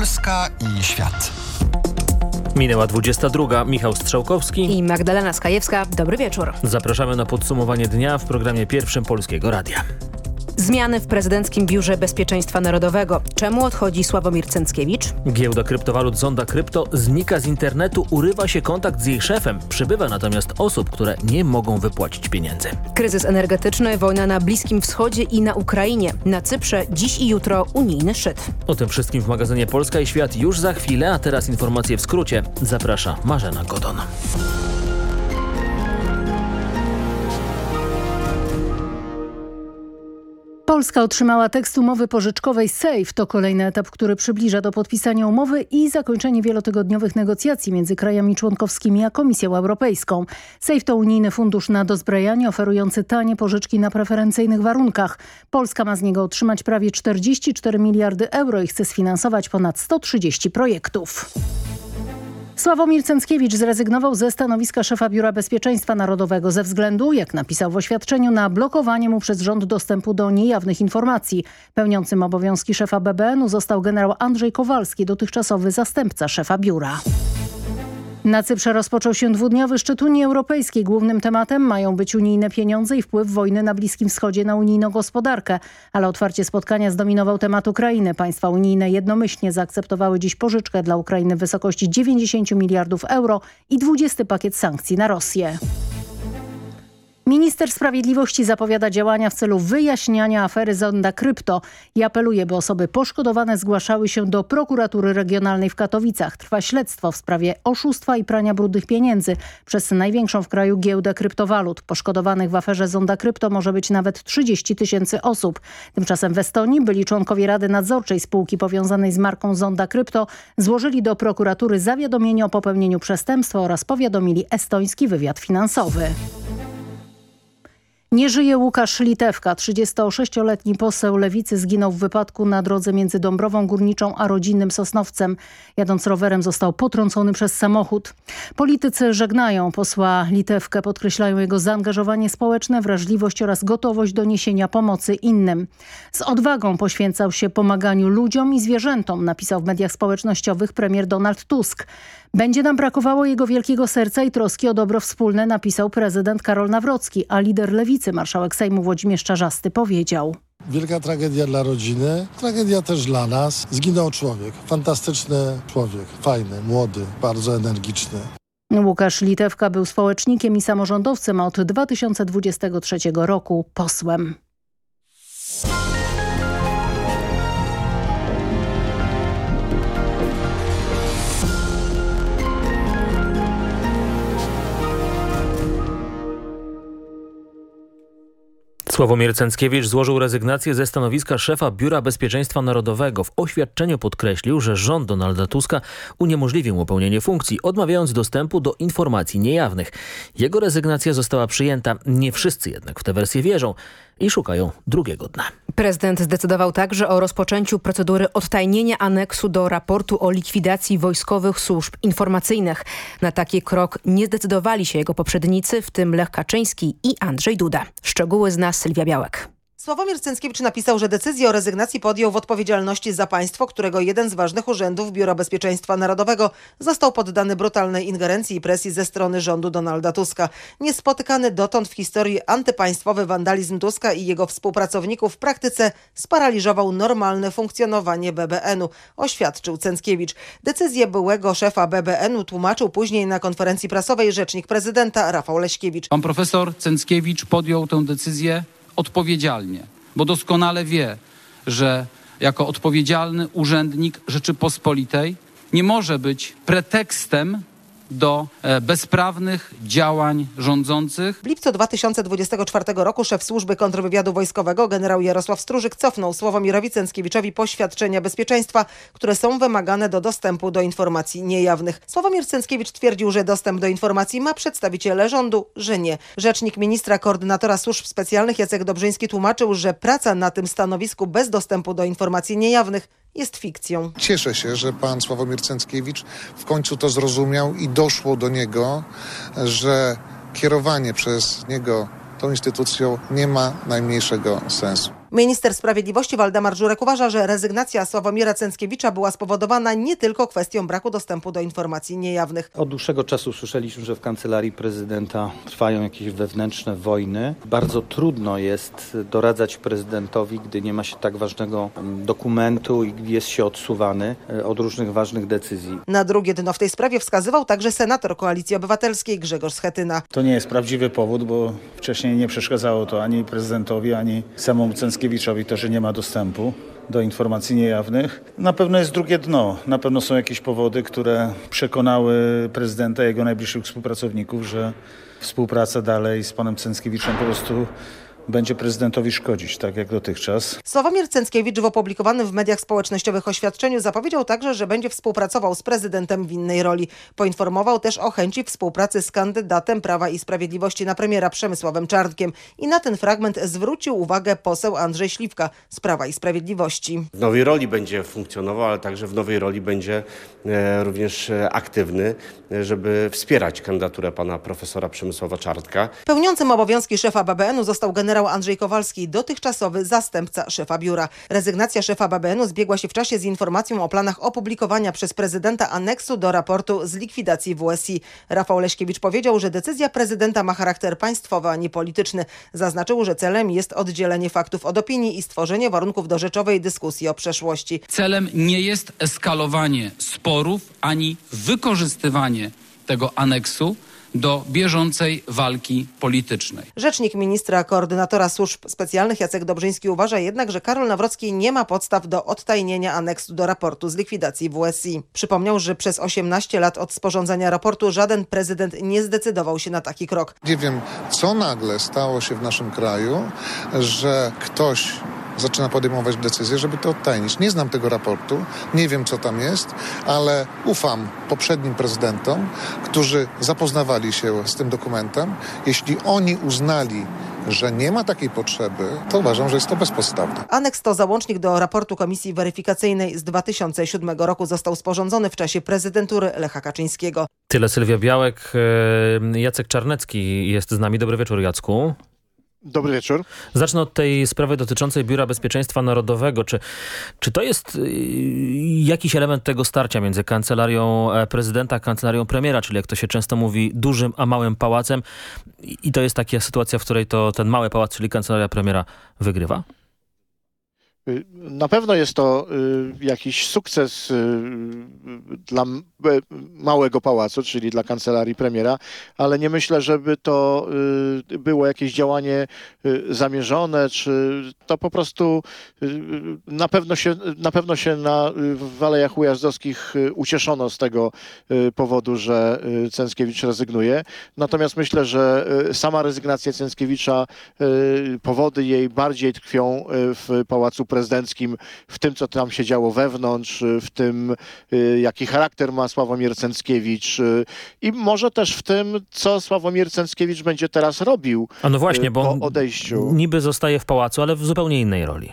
Polska i świat. Minęła 22. Michał Strzałkowski i Magdalena Skajewska. Dobry wieczór. Zapraszamy na podsumowanie dnia w programie pierwszym Polskiego Radia. Zmiany w prezydenckim Biurze Bezpieczeństwa Narodowego. Czemu odchodzi Sławomir Cęckiewicz? Giełda kryptowalut Zonda Krypto znika z internetu, urywa się kontakt z jej szefem. Przybywa natomiast osób, które nie mogą wypłacić pieniędzy. Kryzys energetyczny, wojna na Bliskim Wschodzie i na Ukrainie. Na Cyprze dziś i jutro unijny szczyt. O tym wszystkim w magazynie Polska i Świat już za chwilę, a teraz informacje w skrócie. Zaprasza Marzena Godon. Polska otrzymała tekst umowy pożyczkowej SAFE. To kolejny etap, który przybliża do podpisania umowy i zakończenie wielotygodniowych negocjacji między krajami członkowskimi a Komisją Europejską. SAFE to unijny fundusz na dozbrajanie oferujący tanie pożyczki na preferencyjnych warunkach. Polska ma z niego otrzymać prawie 44 miliardy euro i chce sfinansować ponad 130 projektów. Sławomir Cęckiewicz zrezygnował ze stanowiska szefa Biura Bezpieczeństwa Narodowego ze względu, jak napisał w oświadczeniu, na blokowanie mu przez rząd dostępu do niejawnych informacji. Pełniącym obowiązki szefa BBN-u został generał Andrzej Kowalski, dotychczasowy zastępca szefa biura. Na Cyprze rozpoczął się dwudniowy szczyt Unii Europejskiej. Głównym tematem mają być unijne pieniądze i wpływ wojny na Bliskim Wschodzie na unijną gospodarkę. Ale otwarcie spotkania zdominował temat Ukrainy. Państwa unijne jednomyślnie zaakceptowały dziś pożyczkę dla Ukrainy w wysokości 90 miliardów euro i 20 pakiet sankcji na Rosję. Minister Sprawiedliwości zapowiada działania w celu wyjaśniania afery Zonda Krypto i apeluje, by osoby poszkodowane zgłaszały się do prokuratury regionalnej w Katowicach. Trwa śledztwo w sprawie oszustwa i prania brudnych pieniędzy przez największą w kraju giełdę kryptowalut. Poszkodowanych w aferze Zonda Krypto może być nawet 30 tysięcy osób. Tymczasem w Estonii byli członkowie Rady Nadzorczej spółki powiązanej z marką Zonda Krypto złożyli do prokuratury zawiadomienie o popełnieniu przestępstwa oraz powiadomili estoński wywiad finansowy. Nie żyje Łukasz Litewka. 36-letni poseł Lewicy zginął w wypadku na drodze między Dąbrową Górniczą a rodzinnym Sosnowcem. Jadąc rowerem został potrącony przez samochód. Politycy żegnają posła Litewkę, podkreślają jego zaangażowanie społeczne, wrażliwość oraz gotowość do niesienia pomocy innym. Z odwagą poświęcał się pomaganiu ludziom i zwierzętom, napisał w mediach społecznościowych premier Donald Tusk. Będzie nam brakowało jego wielkiego serca i troski o dobro wspólne, napisał prezydent Karol Nawrocki, a lider lewicy, marszałek Sejmu Włodzimierz Czarzasty powiedział. Wielka tragedia dla rodziny, tragedia też dla nas. Zginął człowiek, fantastyczny człowiek, fajny, młody, bardzo energiczny. Łukasz Litewka był społecznikiem i samorządowcem, a od 2023 roku posłem. Sławomir Cęckiewicz złożył rezygnację ze stanowiska szefa Biura Bezpieczeństwa Narodowego. W oświadczeniu podkreślił, że rząd Donalda Tuska uniemożliwił mu pełnienie funkcji, odmawiając dostępu do informacji niejawnych. Jego rezygnacja została przyjęta. Nie wszyscy jednak w tę wersję wierzą i szukają drugiego dna. Prezydent zdecydował także o rozpoczęciu procedury odtajnienia aneksu do raportu o likwidacji wojskowych służb informacyjnych. Na taki krok nie zdecydowali się jego poprzednicy, w tym Lech Kaczyński i Andrzej Duda. Szczegóły zna Sylwia Białek. Sławomir Cęckiewicz napisał, że decyzję o rezygnacji podjął w odpowiedzialności za państwo, którego jeden z ważnych urzędów Biura Bezpieczeństwa Narodowego został poddany brutalnej ingerencji i presji ze strony rządu Donalda Tuska. Niespotykany dotąd w historii antypaństwowy wandalizm Tuska i jego współpracowników w praktyce sparaliżował normalne funkcjonowanie BBN-u, oświadczył Cęckiewicz. Decyzję byłego szefa BBN-u tłumaczył później na konferencji prasowej rzecznik prezydenta Rafał Leśkiewicz. Pan profesor Cęckiewicz podjął tę decyzję odpowiedzialnie, bo doskonale wie, że jako odpowiedzialny urzędnik Rzeczypospolitej nie może być pretekstem do e, bezprawnych działań rządzących. W lipcu 2024 roku szef służby kontrwywiadu wojskowego generał Jarosław Strużyk cofnął Sławomirowi Cęckiewiczowi poświadczenia bezpieczeństwa, które są wymagane do dostępu do informacji niejawnych. Sławomir Cęckiewicz twierdził, że dostęp do informacji ma przedstawiciele rządu, że nie. Rzecznik ministra koordynatora służb specjalnych Jacek Dobrzyński tłumaczył, że praca na tym stanowisku bez dostępu do informacji niejawnych jest fikcją. Cieszę się, że pan Sławomir Cęckiewicz w końcu to zrozumiał i doszło do niego, że kierowanie przez niego tą instytucją nie ma najmniejszego sensu. Minister Sprawiedliwości Waldemar Żurek uważa, że rezygnacja Sławomira Cęckiewicza była spowodowana nie tylko kwestią braku dostępu do informacji niejawnych. Od dłuższego czasu słyszeliśmy, że w kancelarii prezydenta trwają jakieś wewnętrzne wojny. Bardzo trudno jest doradzać prezydentowi, gdy nie ma się tak ważnego mm, dokumentu i jest się odsuwany e, od różnych ważnych decyzji. Na drugie dno w tej sprawie wskazywał także senator Koalicji Obywatelskiej Grzegorz Schetyna. To nie jest prawdziwy powód, bo wcześniej nie przeszkadzało to ani prezydentowi, ani samemu Cęckiewiczowi to, że nie ma dostępu do informacji niejawnych. Na pewno jest drugie dno. Na pewno są jakieś powody, które przekonały prezydenta i jego najbliższych współpracowników, że współpraca dalej z panem Cęckiewiczem po prostu będzie prezydentowi szkodzić, tak jak dotychczas. Sławomir Cęckiewicz w opublikowanym w mediach społecznościowych oświadczeniu zapowiedział także, że będzie współpracował z prezydentem w innej roli. Poinformował też o chęci współpracy z kandydatem Prawa i Sprawiedliwości na premiera Przemysławem Czarnkiem. I na ten fragment zwrócił uwagę poseł Andrzej Śliwka z Prawa i Sprawiedliwości. W nowej roli będzie funkcjonował, ale także w nowej roli będzie e, również aktywny, e, żeby wspierać kandydaturę pana profesora Przemysława Czartka. Pełniącym obowiązki szefa BBN-u został generał Andrzej Kowalski, dotychczasowy zastępca szefa biura. Rezygnacja szefa BBN-u zbiegła się w czasie z informacją o planach opublikowania przez prezydenta aneksu do raportu z likwidacji WSI. Rafał Leśkiewicz powiedział, że decyzja prezydenta ma charakter państwowy, a nie polityczny. Zaznaczył, że celem jest oddzielenie faktów od opinii i stworzenie warunków do rzeczowej dyskusji o przeszłości. Celem nie jest eskalowanie sporów ani wykorzystywanie tego aneksu do bieżącej walki politycznej. Rzecznik ministra koordynatora służb specjalnych Jacek Dobrzyński uważa jednak, że Karol Nawrocki nie ma podstaw do odtajnienia aneksu do raportu z likwidacji WSI. Przypomniał, że przez 18 lat od sporządzenia raportu żaden prezydent nie zdecydował się na taki krok. Nie wiem, co nagle stało się w naszym kraju, że ktoś zaczyna podejmować decyzje, żeby to odtajnić. Nie znam tego raportu, nie wiem co tam jest, ale ufam poprzednim prezydentom, którzy zapoznawali się z tym dokumentem. Jeśli oni uznali, że nie ma takiej potrzeby, to uważam, że jest to bezpodstawne. Aneks to załącznik do raportu Komisji Weryfikacyjnej z 2007 roku. Został sporządzony w czasie prezydentury Lecha Kaczyńskiego. Tyle Sylwia Białek. e, Jacek Czarnecki jest z nami. Dobry wieczór Jacku. Dobry wieczór. Zacznę od tej sprawy dotyczącej Biura Bezpieczeństwa Narodowego. Czy, czy to jest y, jakiś element tego starcia między kancelarią e, prezydenta a kancelarią premiera, czyli jak to się często mówi, dużym a małym pałacem i i to jest taka sytuacja, w której to ten mały pałac, czyli kancelaria premiera wygrywa? Y, Na pewno jest to y, jakiś sukces y, dla e, małego pałacu, czyli dla kancelarii premiera, ale nie myślę, żeby to było jakieś działanie zamierzone, czy to po prostu na pewno się, na pewno się na w Alejach Ujazdowskich ucieszono z tego powodu, że Cęckiewicz rezygnuje. Natomiast myślę, że sama rezygnacja Cęckiewicza, powody jej bardziej tkwią w Pałacu Prezydenckim, w tym, co tam się działo wewnątrz, w tym, y, jaki charakter ma Sławomir Cęckiewicz y, i może też w tym, co Sławomir Cęckiewicz będzie teraz robił A no właśnie, y, bo po odejściu. niby zostaje w pałacu, ale w zupełnie innej roli.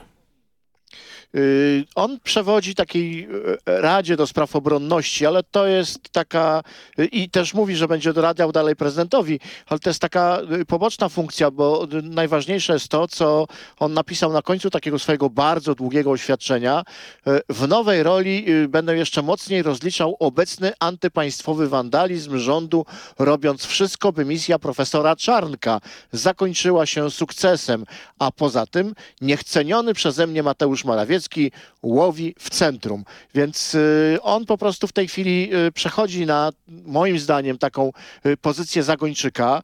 Y, On przewodzi takiej y, Radzie do Spraw Obronności, ale to jest taka y, i też mówi, że będzie doradział dalej prezydentowi, ale to jest taka poboczna funkcja, bo najważniejsze jest to, co on napisał na końcu takiego swojego bardzo długiego oświadczenia. W nowej roli będę jeszcze mocniej rozliczał obecny antypaństwowy wandalizm rządu, robiąc wszystko, by misja profesora Czarnka zakończyła się sukcesem, a poza tym niechceniony przeze mnie Mateusz Morawiecki łowi w centrum. Więc y, on po prostu w tej chwili y, przechodzi na, moim zdaniem, taką y, pozycję zagończyka.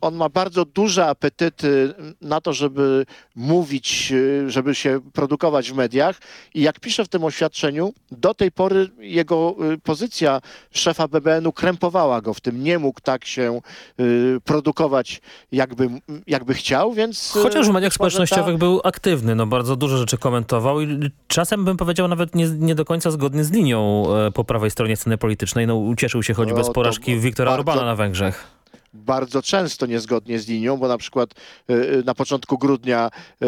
On ma bardzo duże apetyty na to, żeby mówić, żeby się produkować w mediach i jak pisze w tym oświadczeniu, do tej pory jego pozycja szefa BBN-u krępowała go w tym. Nie mógł tak się produkować, jakby, jakby chciał, więc... Chociaż w mediach społecznościowych był aktywny, no bardzo dużo rzeczy komentował i czasem bym powiedział nawet nie, nie do końca zgodny z linią e, po prawej stronie sceny politycznej. No ucieszył się choćby No, z porażki Wiktora bardzo- Orbana na Węgrzech. Bardzo często niezgodnie z linią, bo na przykład y, na początku grudnia y,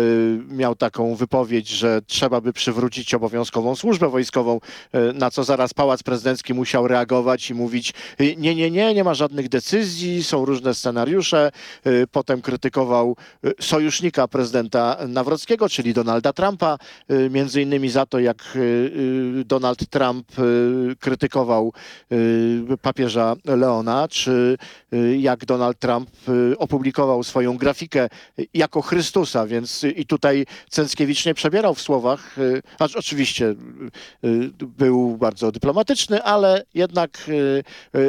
miał taką wypowiedź, że trzeba by przywrócić obowiązkową służbę wojskową, y, na co zaraz Pałac Prezydencki musiał reagować i mówić y, nie, nie, nie, nie ma żadnych decyzji, są różne scenariusze. Y, Potem krytykował y, sojusznika prezydenta Nawrockiego, czyli Donalda Trumpa, y, między innymi za to, jak y, y, Donald Trump y, krytykował y, papieża Leona, czy y, jak Donald Trump y, opublikował swoją grafikę jako Chrystusa, więc i tutaj Cęckiewicz nie przebierał w słowach, y, acz oczywiście y, był bardzo dyplomatyczny, ale jednak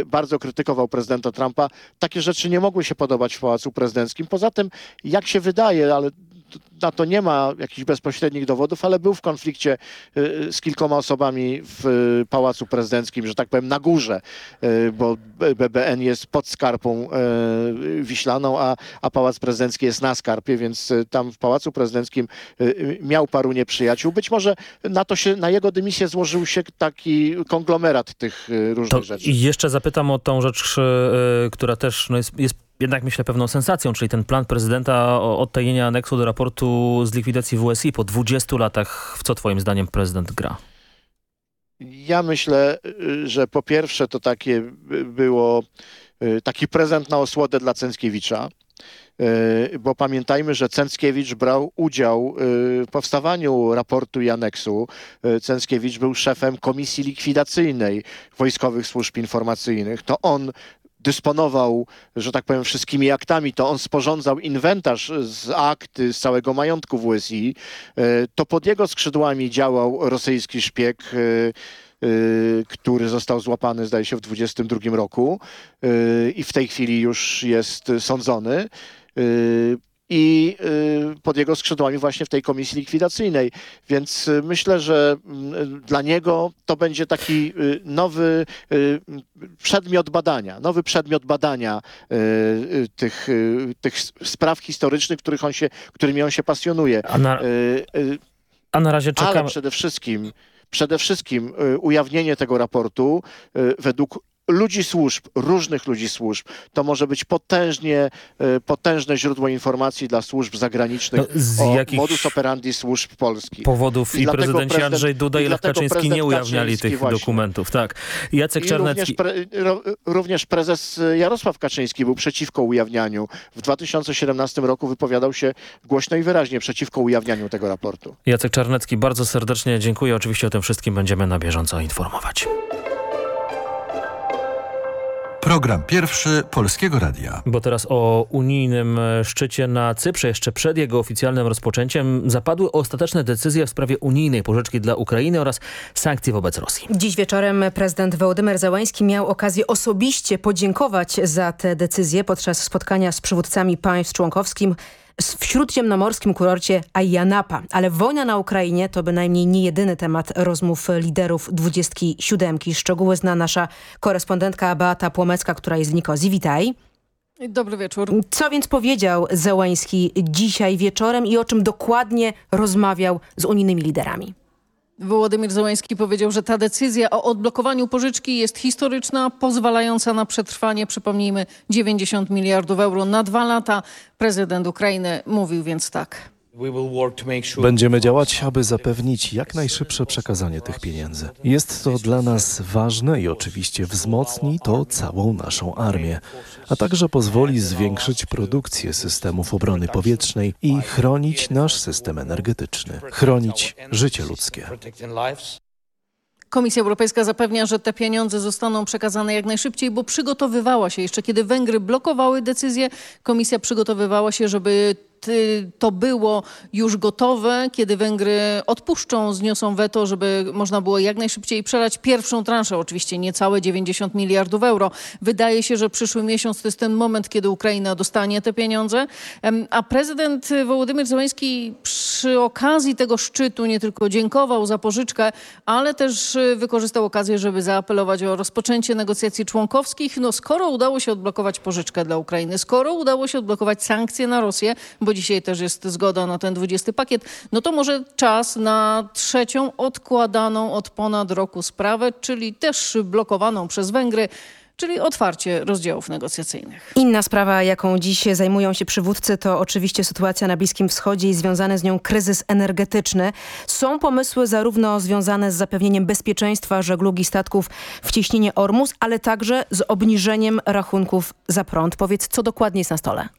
bardzo krytykował prezydenta Trumpa. Takie rzeczy nie mogły się podobać w Pałacu Prezydenckim. Poza tym, jak się wydaje, ale na to nie ma jakichś bezpośrednich dowodów, ale był w konflikcie y, z kilkoma osobami w y, Pałacu Prezydenckim, że tak powiem na górze, y, bo BBN jest pod skarpą y, wiślaną, a, a Pałac Prezydencki jest na skarpie, więc y, tam w Pałacu Prezydenckim y, y, miał paru nieprzyjaciół. Być może na to się, na jego dymisję złożył się taki konglomerat tych y, różnych To rzeczy. i jeszcze zapytam o tą rzecz, która też no jest, jest jednak myślę pewną sensacją, czyli ten plan prezydenta odtajnienia aneksu do raportu z likwidacji WSI po 20 latach. W co twoim zdaniem prezydent gra? Ja myślę, y, że po pierwsze to takie by- było y, taki prezent na osłodę dla Cęckiewicza, y, bo pamiętajmy, że Cęckiewicz brał udział w powstawaniu raportu i aneksu. Cęckiewicz był szefem komisji likwidacyjnej Wojskowych Służb Informacyjnych. To on dysponował, że tak powiem, wszystkimi aktami, to on sporządzał inwentarz z akt, z całego majątku WSI. E, To pod jego skrzydłami działał rosyjski szpieg, e, e, który został złapany, zdaje się, w 22 roku i w tej chwili już jest sądzony. I e, pod jego skrzydłami właśnie w tej komisji likwidacyjnej. Więc e, myślę, że mm, dla niego to będzie taki nowy przedmiot badania, nowy przedmiot badania tych, tych spraw historycznych, których on się, którymi on się pasjonuje. A na, a na razie ale czekamy... przede wszystkim, przede wszystkim y, ujawnienie tego raportu y, według ludzi służb, różnych ludzi służb, to może być potężnie, y, potężne źródło informacji dla służb zagranicznych No, z o jakich modus operandi służb polskich. powodów I i, prezydenci prezydent- Andrzej Duda i, i Lech Kaczyński nie ujawniali Kaczyński tych właśnie. dokumentów. Tak. Jacek I Czarnecki... również, pre, również prezes Jarosław Kaczyński był przeciwko ujawnianiu. W 2017 roku wypowiadał się głośno i wyraźnie przeciwko ujawnianiu tego raportu. Jacek Czarnecki, bardzo serdecznie dziękuję. Oczywiście o tym wszystkim będziemy na bieżąco informować. Program pierwszy Polskiego Radia. Bo teraz o unijnym e, szczycie na Cyprze, jeszcze przed jego oficjalnym rozpoczęciem, zapadły ostateczne decyzje w sprawie unijnej pożyczki dla Ukrainy oraz sankcji wobec Rosji. Dziś wieczorem prezydent Wołodymyr Załański miał okazję osobiście podziękować za te decyzje podczas spotkania z przywódcami państw członkowskich w śródziemnomorskim kurorcie Ayia Ale wojna na Ukrainie to bynajmniej nie jedyny temat rozmów liderów 27. Szczegóły zna nasza korespondentka Beata Płomecka, która jest w Nikozji. Witaj. Dobry wieczór. Co więc powiedział Zełański dzisiaj wieczorem i o czym dokładnie rozmawiał z unijnymi liderami? Wołodymyr Zełański powiedział, że ta decyzja o odblokowaniu pożyczki jest historyczna, pozwalająca na przetrwanie, przypomnijmy, 90 miliardów euro na dwa lata. Prezydent Ukrainy mówił więc tak. Będziemy działać, aby zapewnić jak najszybsze przekazanie tych pieniędzy. Jest to dla nas ważne i oczywiście wzmocni to całą naszą armię, a także pozwoli zwiększyć produkcję systemów obrony powietrznej i chronić nasz system energetyczny, chronić życie ludzkie. Komisja Europejska zapewnia, że te pieniądze zostaną przekazane jak najszybciej, bo przygotowywała się jeszcze, kiedy Węgry blokowały decyzję, komisja przygotowywała się, żeby to było już gotowe, kiedy Węgry odpuszczą, zniosą weto, żeby można było jak najszybciej przelać pierwszą transzę, oczywiście niecałe 90 miliardów euro. Wydaje się, że przyszły miesiąc to jest ten moment, kiedy Ukraina dostanie te pieniądze, a prezydent Wołodymyr Zełański przy okazji tego szczytu nie tylko dziękował za pożyczkę, ale też y, wykorzystał okazję, żeby zaapelować o rozpoczęcie negocjacji członkowskich. No skoro udało się odblokować pożyczkę dla Ukrainy, skoro udało się odblokować sankcje na Rosję, bo dzisiaj też jest zgoda na ten 20 pakiet, no to może czas na trzecią odkładaną od ponad roku sprawę, czyli też blokowaną przez Węgry, czyli otwarcie rozdziałów negocjacyjnych. Inna sprawa, jaką dziś zajmują się przywódcy, to oczywiście sytuacja na Bliskim Wschodzie i związany z nią kryzys energetyczny. Są pomysły zarówno związane z zapewnieniem bezpieczeństwa żeglugi statków w ciśnienie Ormus, ale także z obniżeniem rachunków za prąd. Powiedz, co dokładnie jest na stole?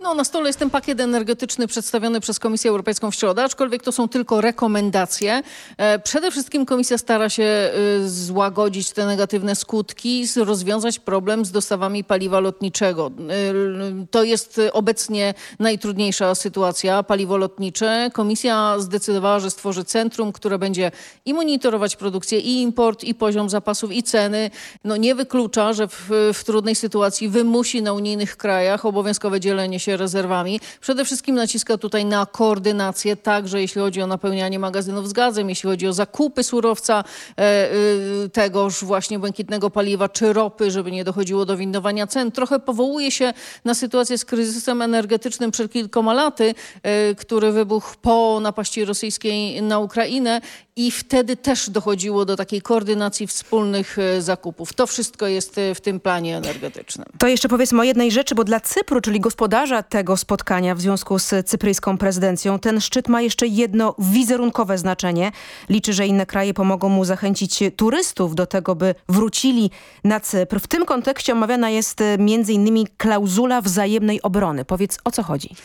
No, na stole jest ten pakiet energetyczny przedstawiony przez Komisję Europejską w środę, aczkolwiek to są tylko rekomendacje. E, przede wszystkim Komisja stara się e, złagodzić te negatywne skutki, rozwiązać problem z dostawami paliwa lotniczego. E, to jest obecnie najtrudniejsza sytuacja, paliwo lotnicze. Komisja zdecydowała, że stworzy centrum, które będzie i monitorować produkcję, i import, i poziom zapasów, i ceny. No, nie wyklucza, że w, w trudnej sytuacji wymusi na unijnych krajach obowiązkowe dzielenie się rezerwami. Przede wszystkim naciska tutaj na koordynację, także jeśli chodzi o napełnianie magazynów z gazem, jeśli chodzi o zakupy surowca e, y, tegoż właśnie błękitnego paliwa czy ropy, żeby nie dochodziło do windowania cen. Trochę powołuje się na sytuację z kryzysem energetycznym przed kilkoma laty, e, który wybuchł po napaści rosyjskiej na Ukrainę i wtedy też dochodziło do takiej koordynacji wspólnych e, zakupów. To wszystko jest w tym planie energetycznym. To jeszcze powiedzmy o jednej rzeczy, bo dla Cypru, czyli gospodarza tego spotkania w związku z cypryjską prezydencją, ten szczyt ma jeszcze jedno wizerunkowe znaczenie. Liczy, że inne kraje pomogą mu zachęcić turystów do tego, by wrócili na Cypr. W tym kontekście omawiana jest e, innymi klauzula wzajemnej obrony. Powiedz, o co chodzi?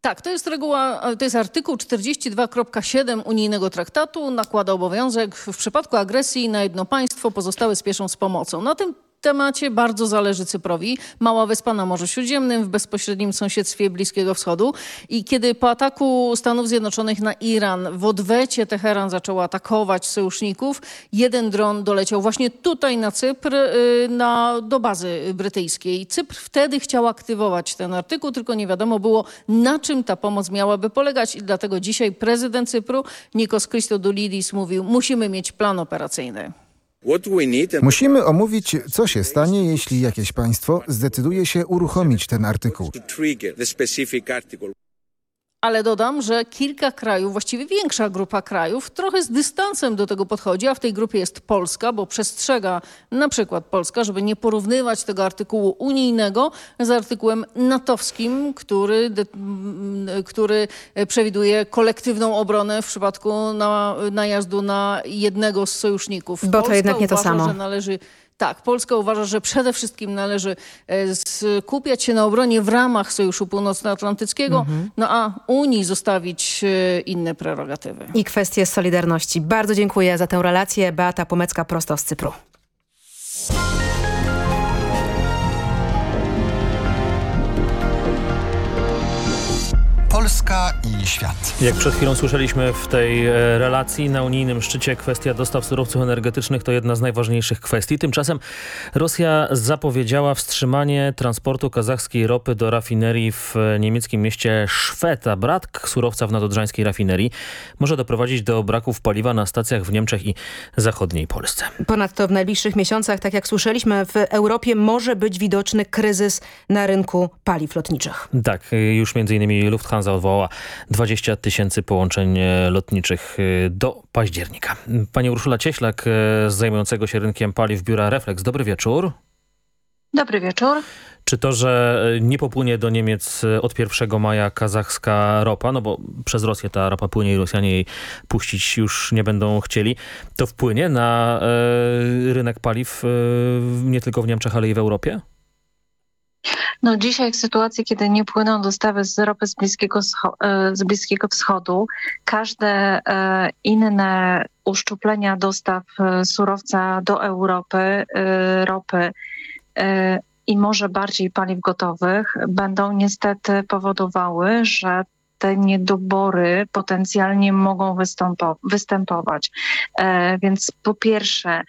Tak, to jest reguła, to jest artykuł 42.7 unijnego traktatu. Nakłada obowiązek w przypadku agresji na jedno państwo pozostałe spieszą z pomocą. Na tym temacie bardzo zależy Cyprowi. Mała wyspa na Morzu Śródziemnym w bezpośrednim sąsiedztwie Bliskiego Wschodu. I kiedy po ataku Stanów Zjednoczonych na Iran w odwecie Teheran zaczął atakować sojuszników, jeden dron doleciał właśnie tutaj na Cypr, y, na, do bazy brytyjskiej. Cypr wtedy chciał aktywować ten artykuł, tylko nie wiadomo było na czym ta pomoc miałaby polegać i dlatego dzisiaj prezydent Cypru Nikos Christodoulidis mówił, musimy mieć plan operacyjny. Musimy omówić, co się stanie, jeśli jakieś państwo zdecyduje się uruchomić ten artykuł. Ale dodam, że kilka krajów, właściwie większa grupa krajów, trochę z dystansem do tego podchodzi, a w tej grupie jest Polska, bo przestrzega na przykład Polska, żeby nie porównywać tego artykułu unijnego z artykułem natowskim, który, który przewiduje kolektywną obronę w przypadku na, najazdu na jednego z sojuszników. Bo to Polska jednak nie to uważa, samo. Że należy tak, Polska uważa, że przede wszystkim należy e, skupiać się na obronie w ramach Sojuszu Północnoatlantyckiego, Mhm. no a Unii zostawić e, inne prerogatywy. I kwestie Solidarności. Bardzo dziękuję za tę relację. Beata Pomecka prosto z Cypru. Polska świat. Jak przed chwilą słyszeliśmy w tej e, relacji, na unijnym szczycie kwestia dostaw surowców energetycznych to jedna z najważniejszych kwestii. Tymczasem Rosja zapowiedziała wstrzymanie transportu kazachskiej ropy do rafinerii w e, niemieckim mieście Szwed, a brak surowca w nadodrzańskiej rafinerii może doprowadzić do braków paliwa na stacjach w Niemczech i zachodniej Polsce. Ponadto w najbliższych miesiącach, tak jak słyszeliśmy, w Europie może być widoczny kryzys na rynku paliw lotniczych. Tak, już między innymi Lufthansa odwołała 20 tysięcy połączeń e, lotniczych e, do października. Pani Urszula Cieślak e, z zajmującego się rynkiem paliw biura Reflex. Dobry wieczór. Dobry wieczór. Czy to, że nie popłynie do Niemiec od 1 maja kazachska ropa, no bo przez Rosję ta ropa płynie i Rosjanie jej puścić już nie będą chcieli, to wpłynie na rynek paliw nie tylko w Niemczech, ale i w Europie? No dzisiaj w sytuacji, kiedy nie płyną dostawy z ropy z Bliskiego, z Bliskiego Wschodu, każde e, inne uszczuplenia dostaw surowca do Europy, ropy i może bardziej paliw gotowych będą niestety powodowały, że te niedobory potencjalnie mogą występować. Więc po pierwsze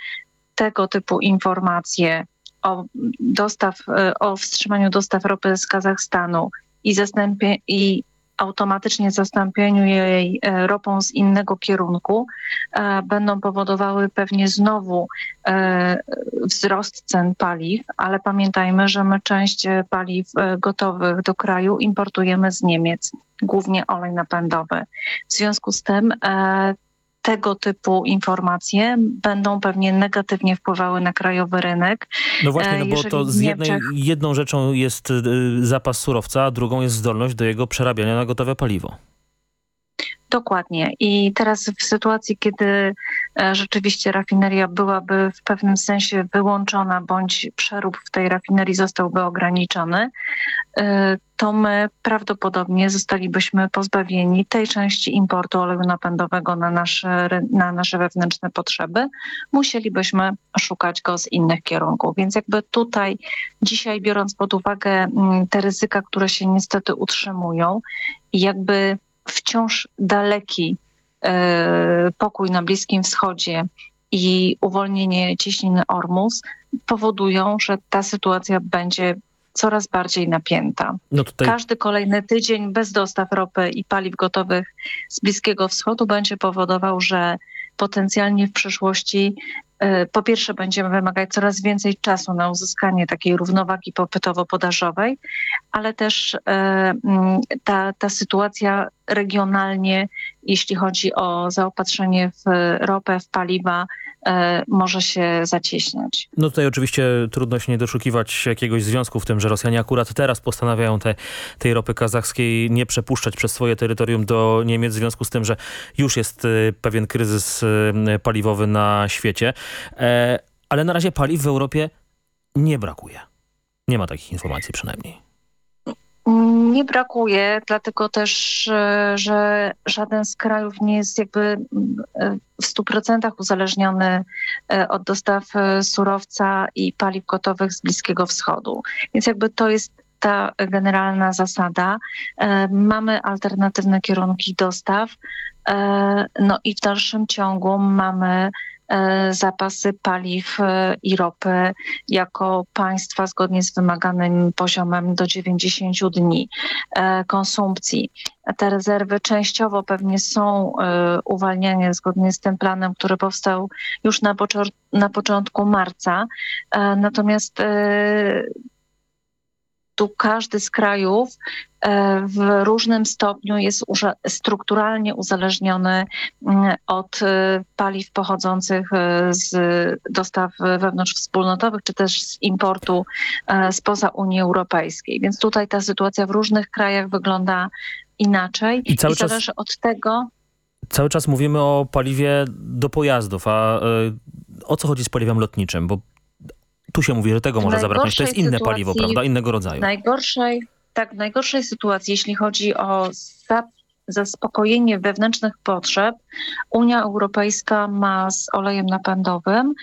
tego typu informacje o, dostaw, o wstrzymaniu dostaw ropy z Kazachstanu i, zastępie, i automatycznie zastąpieniu jej ropą z innego kierunku e, będą powodowały pewnie znowu e, wzrost cen paliw, ale pamiętajmy, że my część paliw gotowych do kraju importujemy z Niemiec, głównie olej napędowy. W związku z tym e, tego typu informacje będą pewnie negatywnie wpływały na krajowy rynek. No właśnie, no bo to z jednej, Niemczech- jedną rzeczą jest y, zapas surowca, a drugą jest zdolność do jego przerabiania na gotowe paliwo. Dokładnie. I teraz w sytuacji, kiedy rzeczywiście rafineria byłaby w pewnym sensie wyłączona, bądź przerób w tej rafinerii zostałby ograniczony, e, to my prawdopodobnie zostalibyśmy pozbawieni tej części importu oleju napędowego na nasze, na nasze wewnętrzne potrzeby. Musielibyśmy szukać go z innych kierunków. Więc jakby tutaj dzisiaj, biorąc pod uwagę mm, te ryzyka, które się niestety utrzymują jakby wciąż daleki e, pokój na Bliskim Wschodzie i uwolnienie cieśniny Ormus powodują, że ta sytuacja będzie coraz bardziej napięta. No tutaj Każdy kolejny tydzień bez dostaw ropy i paliw gotowych z Bliskiego Wschodu będzie powodował, że potencjalnie w przyszłości e, po pierwsze będziemy wymagać coraz więcej czasu na uzyskanie takiej równowagi popytowo-podażowej, ale też e, ta, ta sytuacja regionalnie, jeśli chodzi o zaopatrzenie w ropę, w paliwa, e, może się zacieśniać. No tutaj oczywiście trudno się nie doszukiwać jakiegoś związku w tym, że Rosjanie akurat teraz postanawiają te, tej ropy kazachskiej nie przepuszczać przez swoje terytorium do Niemiec w związku z tym, że już jest y, pewien kryzys y, paliwowy na świecie. E, ale na razie paliw w Europie nie brakuje. Nie ma takich informacji przynajmniej. Nie brakuje, dlatego też, e, że żaden z krajów nie jest jakby mm, e, w 100% uzależniony e, od dostaw surowca i paliw gotowych z Bliskiego Wschodu. Więc jakby to jest ta generalna zasada. Mamy alternatywne kierunki dostaw, no i w dalszym ciągu mamy zapasy paliw e, i ropy jako państwa zgodnie z wymaganym poziomem do 90 dni e, konsumpcji. Te rezerwy częściowo pewnie są e, uwalniane zgodnie z tym planem, który powstał już na, na początku marca. E, Natomiast e, tu każdy z krajów e, w różnym stopniu jest strukturalnie uzależniony mm, od e, paliw pochodzących e, z dostaw wewnątrzwspólnotowych, czy też z importu spoza Unii Europejskiej. Więc tutaj ta sytuacja w różnych krajach wygląda inaczej I cały czas- zależy od tego, Cały czas mówimy o paliwie do pojazdów, a o co chodzi z paliwem lotniczym? Bo tu się mówi, że tego może zabraknąć. To jest inne sytuacji- paliwo, prawda? Innego rodzaju. najgorszej, tak, najgorszej sytuacji, jeśli chodzi o za, zaspokojenie wewnętrznych potrzeb, Unia Europejska ma z olejem napędowym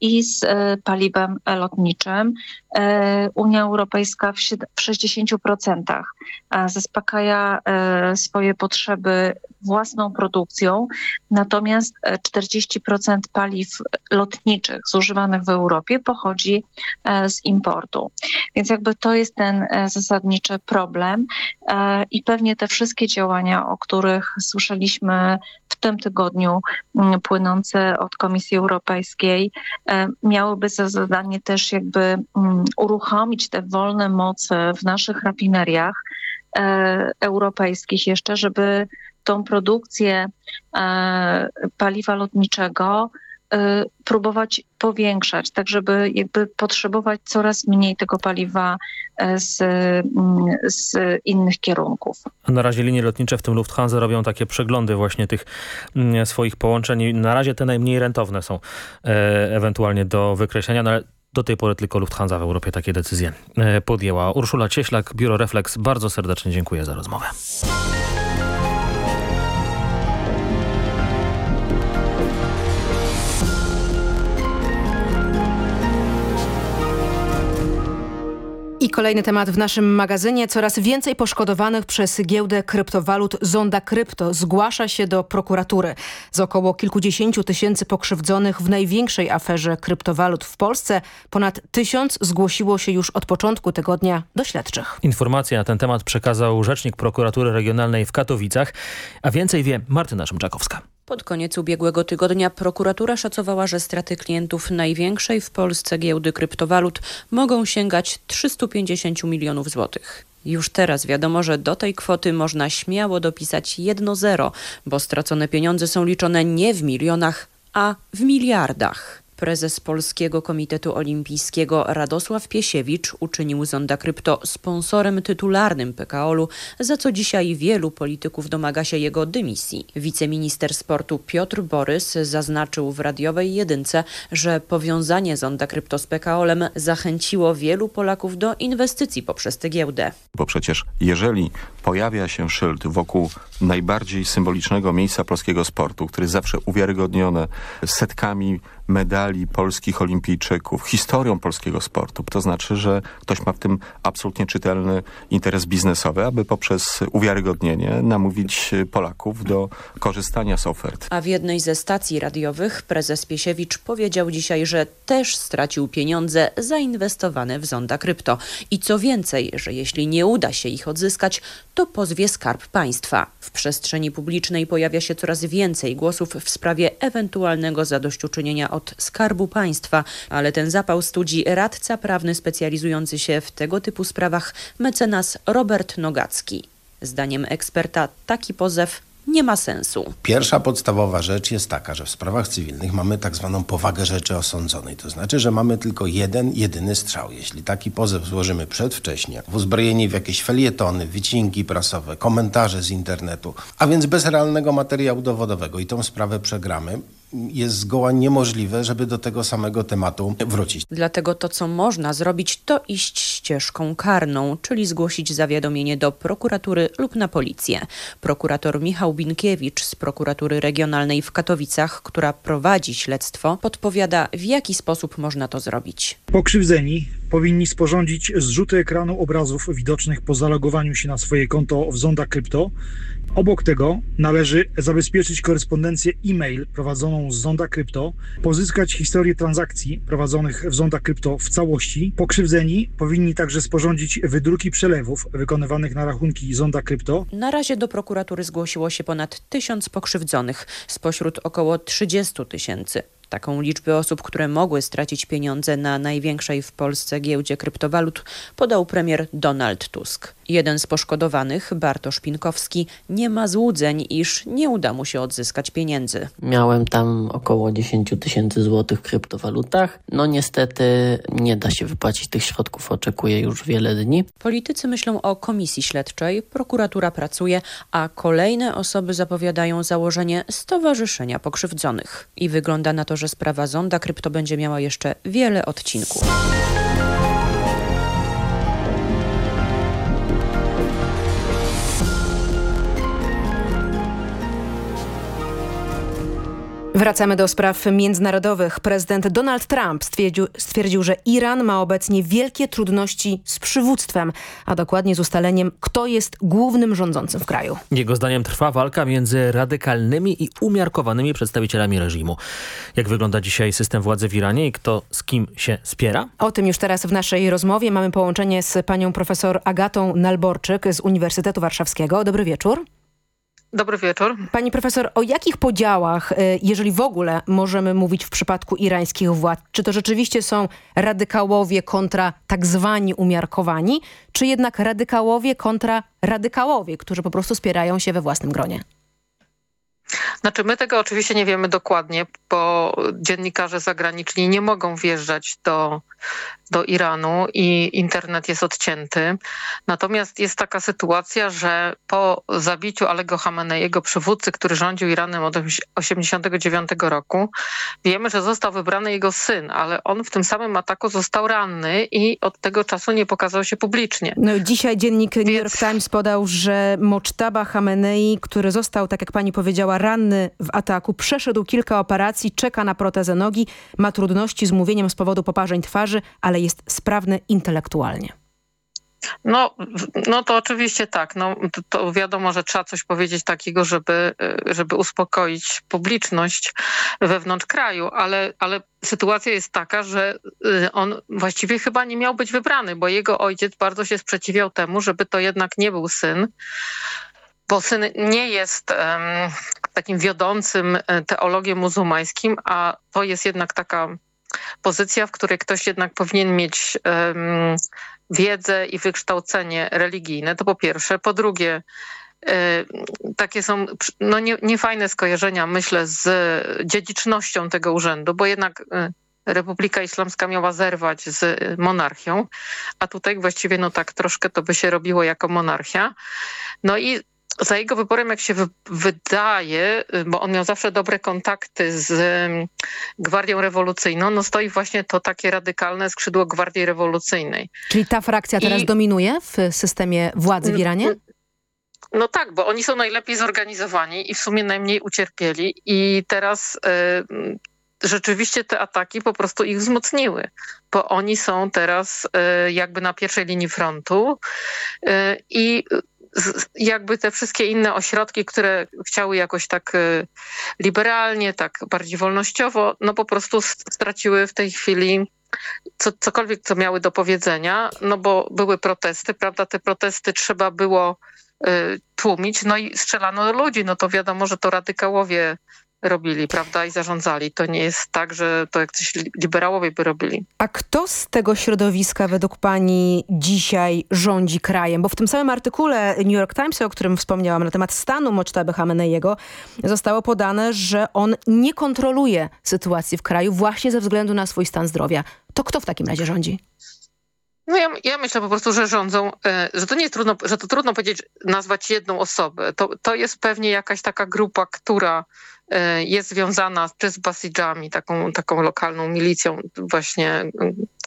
i z e, paliwem lotniczym. E, Unia Europejska w sied- w 60% e, zaspokaja e, swoje potrzeby własną produkcją, natomiast e, 40% paliw lotniczych zużywanych w Europie pochodzi e, z importu. Więc jakby to jest ten e, zasadniczy problem e, i pewnie te wszystkie działania, o których słyszeliśmy tym tygodniu mm, płynące od Komisji Europejskiej, e, miałyby za zadanie też jakby mm, uruchomić te wolne moce w naszych rafineriach e, europejskich jeszcze, żeby tą produkcję e, paliwa lotniczego próbować powiększać, tak żeby jakby potrzebować coraz mniej tego paliwa e, z, mm, z innych kierunków. Na razie linie lotnicze, w tym Lufthansa, robią takie przeglądy właśnie tych mm, swoich połączeń. Na razie te najmniej rentowne są e, ewentualnie do wykreślenia, no ale do tej pory tylko Lufthansa w Europie takie decyzje e, podjęła. Urszula Cieślak, Biuro Reflex, bardzo serdecznie dziękuję za rozmowę. I kolejny temat w naszym magazynie. Coraz więcej poszkodowanych przez giełdę kryptowalut Zonda Krypto zgłasza się do prokuratury. Z około kilkudziesięciu tysięcy pokrzywdzonych w największej aferze kryptowalut w Polsce ponad tysiąc zgłosiło się już od początku tygodnia do śledczych. Informacje na ten temat przekazał rzecznik prokuratury regionalnej w Katowicach, a więcej wie Martyna Szymczakowska. Pod koniec ubiegłego tygodnia prokuratura szacowała, że straty klientów największej w Polsce giełdy kryptowalut mogą sięgać 350 milionów złotych. Już teraz wiadomo, że do tej kwoty można śmiało dopisać jedno zero, bo stracone pieniądze są liczone nie w milionach, a w miliardach. Prezes Polskiego Komitetu Olimpijskiego Radosław Piesiewicz uczynił Zonda Krypto sponsorem tytularnym PKOL-u, za co dzisiaj wielu polityków domaga się jego dymisji. Wiceminister sportu Piotr Borys zaznaczył w radiowej jedynce, że powiązanie Zonda Krypto z PKOL-em zachęciło wielu Polaków do inwestycji poprzez tę giełdę. Bo przecież jeżeli pojawia się szyld wokół najbardziej symbolicznego miejsca polskiego sportu, który jest zawsze uwiarygodnione setkami medali polskich olimpijczyków, historią polskiego sportu. To znaczy, że ktoś ma w tym absolutnie czytelny interes biznesowy, aby poprzez uwiarygodnienie namówić Polaków do korzystania z ofert. A w jednej ze stacji radiowych prezes Piesiewicz powiedział dzisiaj, że też stracił pieniądze zainwestowane w Zonda Krypto. I co więcej, że jeśli nie uda się ich odzyskać, to pozwie Skarb Państwa. W przestrzeni publicznej pojawia się coraz więcej głosów w sprawie ewentualnego zadośćuczynienia od Skarbu Państwa, ale ten zapał studzi radca prawny specjalizujący się w tego typu sprawach mecenas Robert Nogacki. Zdaniem eksperta taki pozew nie ma sensu. Pierwsza podstawowa rzecz jest taka, że w sprawach cywilnych mamy tak zwaną powagę rzeczy osądzonej. To znaczy, że mamy tylko jeden, jedyny strzał. Jeśli taki pozew złożymy przedwcześnie, w uzbrojeni w jakieś felietony, wycinki prasowe, komentarze z internetu, a więc bez realnego materiału dowodowego i tą sprawę przegramy, jest zgoła niemożliwe, żeby do tego samego tematu wrócić. Dlatego to, co można zrobić, to iść ścieżką karną, czyli zgłosić zawiadomienie do prokuratury lub na policję. Prokurator Michał Binkiewicz z prokuratury regionalnej w Katowicach, która prowadzi śledztwo, podpowiada, w jaki sposób można to zrobić. Pokrzywdzeni powinni sporządzić zrzuty ekranu obrazów widocznych po zalogowaniu się na swoje konto w Zonda Krypto. Obok tego należy zabezpieczyć korespondencję e-mail prowadzoną z Zonda Krypto, pozyskać historię transakcji prowadzonych w Zonda Krypto w całości. Pokrzywdzeni powinni także sporządzić wydruki przelewów wykonywanych na rachunki Zonda Krypto. Na razie do prokuratury zgłosiło się ponad tysiąc pokrzywdzonych spośród około 30 tysięcy. Taką liczbę osób, które mogły stracić pieniądze na największej w Polsce giełdzie kryptowalut, podał premier Donald Tusk. Jeden z poszkodowanych, Bartosz Pinkowski, nie ma złudzeń, iż nie uda mu się odzyskać pieniędzy. Miałem tam około 10 tysięcy złotych w kryptowalutach. No niestety nie da się wypłacić tych środków, oczekuję już wiele dni. Politycy myślą o komisji śledczej, prokuratura pracuje, a kolejne osoby zapowiadają założenie Stowarzyszenia Pokrzywdzonych. I wygląda na to, że sprawa Zonda Krypto będzie miała jeszcze wiele odcinków. Wracamy do spraw międzynarodowych. Prezydent Donald Trump stwierdził, stwierdził, że Iran ma obecnie wielkie trudności z przywództwem, a dokładnie z ustaleniem, kto jest głównym rządzącym w kraju. Jego zdaniem trwa walka między radykalnymi i umiarkowanymi przedstawicielami reżimu. Jak wygląda dzisiaj system władzy w Iranie i kto z kim się spiera? O tym już teraz w naszej rozmowie mamy połączenie z panią profesor Agatą Nalborczyk z Uniwersytetu Warszawskiego. Dobry wieczór. Dobry wieczór. Pani profesor, o jakich podziałach, jeżeli w ogóle możemy mówić w przypadku irańskich władz? Czy to rzeczywiście są radykałowie kontra tak zwani umiarkowani, czy jednak radykałowie kontra radykałowie, którzy po prostu spierają się we własnym gronie? Znaczy my tego oczywiście nie wiemy dokładnie, bo dziennikarze zagraniczni nie mogą wjeżdżać do, do Iranu i internet jest odcięty. Natomiast jest taka sytuacja, że po zabiciu Alego Khameneiego, przywódcy, który rządził Iranem od 1989 roku, wiemy, że został wybrany jego syn, ale on w tym samym ataku został ranny i od tego czasu nie pokazał się publicznie. No, dzisiaj dziennik New York Times podał, że Mocztaba Khamenei, który został, tak jak pani powiedziała, ranny w ataku, przeszedł kilka operacji, czeka na protezę nogi, ma trudności z mówieniem z powodu poparzeń twarzy, ale jest sprawny intelektualnie. No, no to oczywiście tak. No, to, to, wiadomo, że trzeba coś powiedzieć takiego, żeby, żeby uspokoić publiczność wewnątrz kraju, ale, ale sytuacja jest taka, że on właściwie chyba nie miał być wybrany, bo jego ojciec bardzo się sprzeciwiał temu, żeby to jednak nie był syn bo syn nie jest um, takim wiodącym teologiem muzułmańskim, a to jest jednak taka pozycja, w której ktoś jednak powinien mieć wiedzę i wykształcenie religijne, to po pierwsze. Po drugie, takie są no, nie, niefajne skojarzenia, myślę, z dziedzicznością tego urzędu, bo jednak Republika Islamska miała zerwać z monarchią, a tutaj właściwie no tak troszkę to by się robiło jako monarchia. No i za jego wyborem, jak się wydaje, bo on miał zawsze dobre kontakty z Gwardią Rewolucyjną, no stoi właśnie to takie radykalne skrzydło Gwardii Rewolucyjnej. Czyli ta frakcja teraz I... dominuje w systemie władzy w Iranie? No tak, bo oni są najlepiej zorganizowani i w sumie najmniej ucierpieli i teraz y, rzeczywiście te ataki po prostu ich wzmocniły, bo oni są teraz y, jakby na pierwszej linii frontu y, i jakby te wszystkie inne ośrodki, które chciały jakoś tak liberalnie, tak bardziej wolnościowo, no po prostu straciły w tej chwili co, cokolwiek, co miały do powiedzenia, no bo były protesty, prawda? Te protesty trzeba było Y, tłumić, no i strzelano do ludzi, no to wiadomo, że to radykałowie robili, prawda, i zarządzali. To nie jest tak, że to jak coś liberałowie by robili. A kto z tego środowiska według pani dzisiaj rządzi krajem? Bo w tym samym artykule New York Times, o którym wspomniałam, na temat stanu Mojtaby Hameneiego, zostało podane, że on nie kontroluje sytuacji w kraju właśnie ze względu na swój stan zdrowia. To kto w takim razie rządzi? No ja, ja, myślę po prostu, że rządzą, e, że to nie jest trudno, że to trudno powiedzieć, nazwać jedną osobę. To, to jest pewnie jakaś taka grupa, która jest związana czy z Basidżami, taką, taką lokalną milicją właśnie,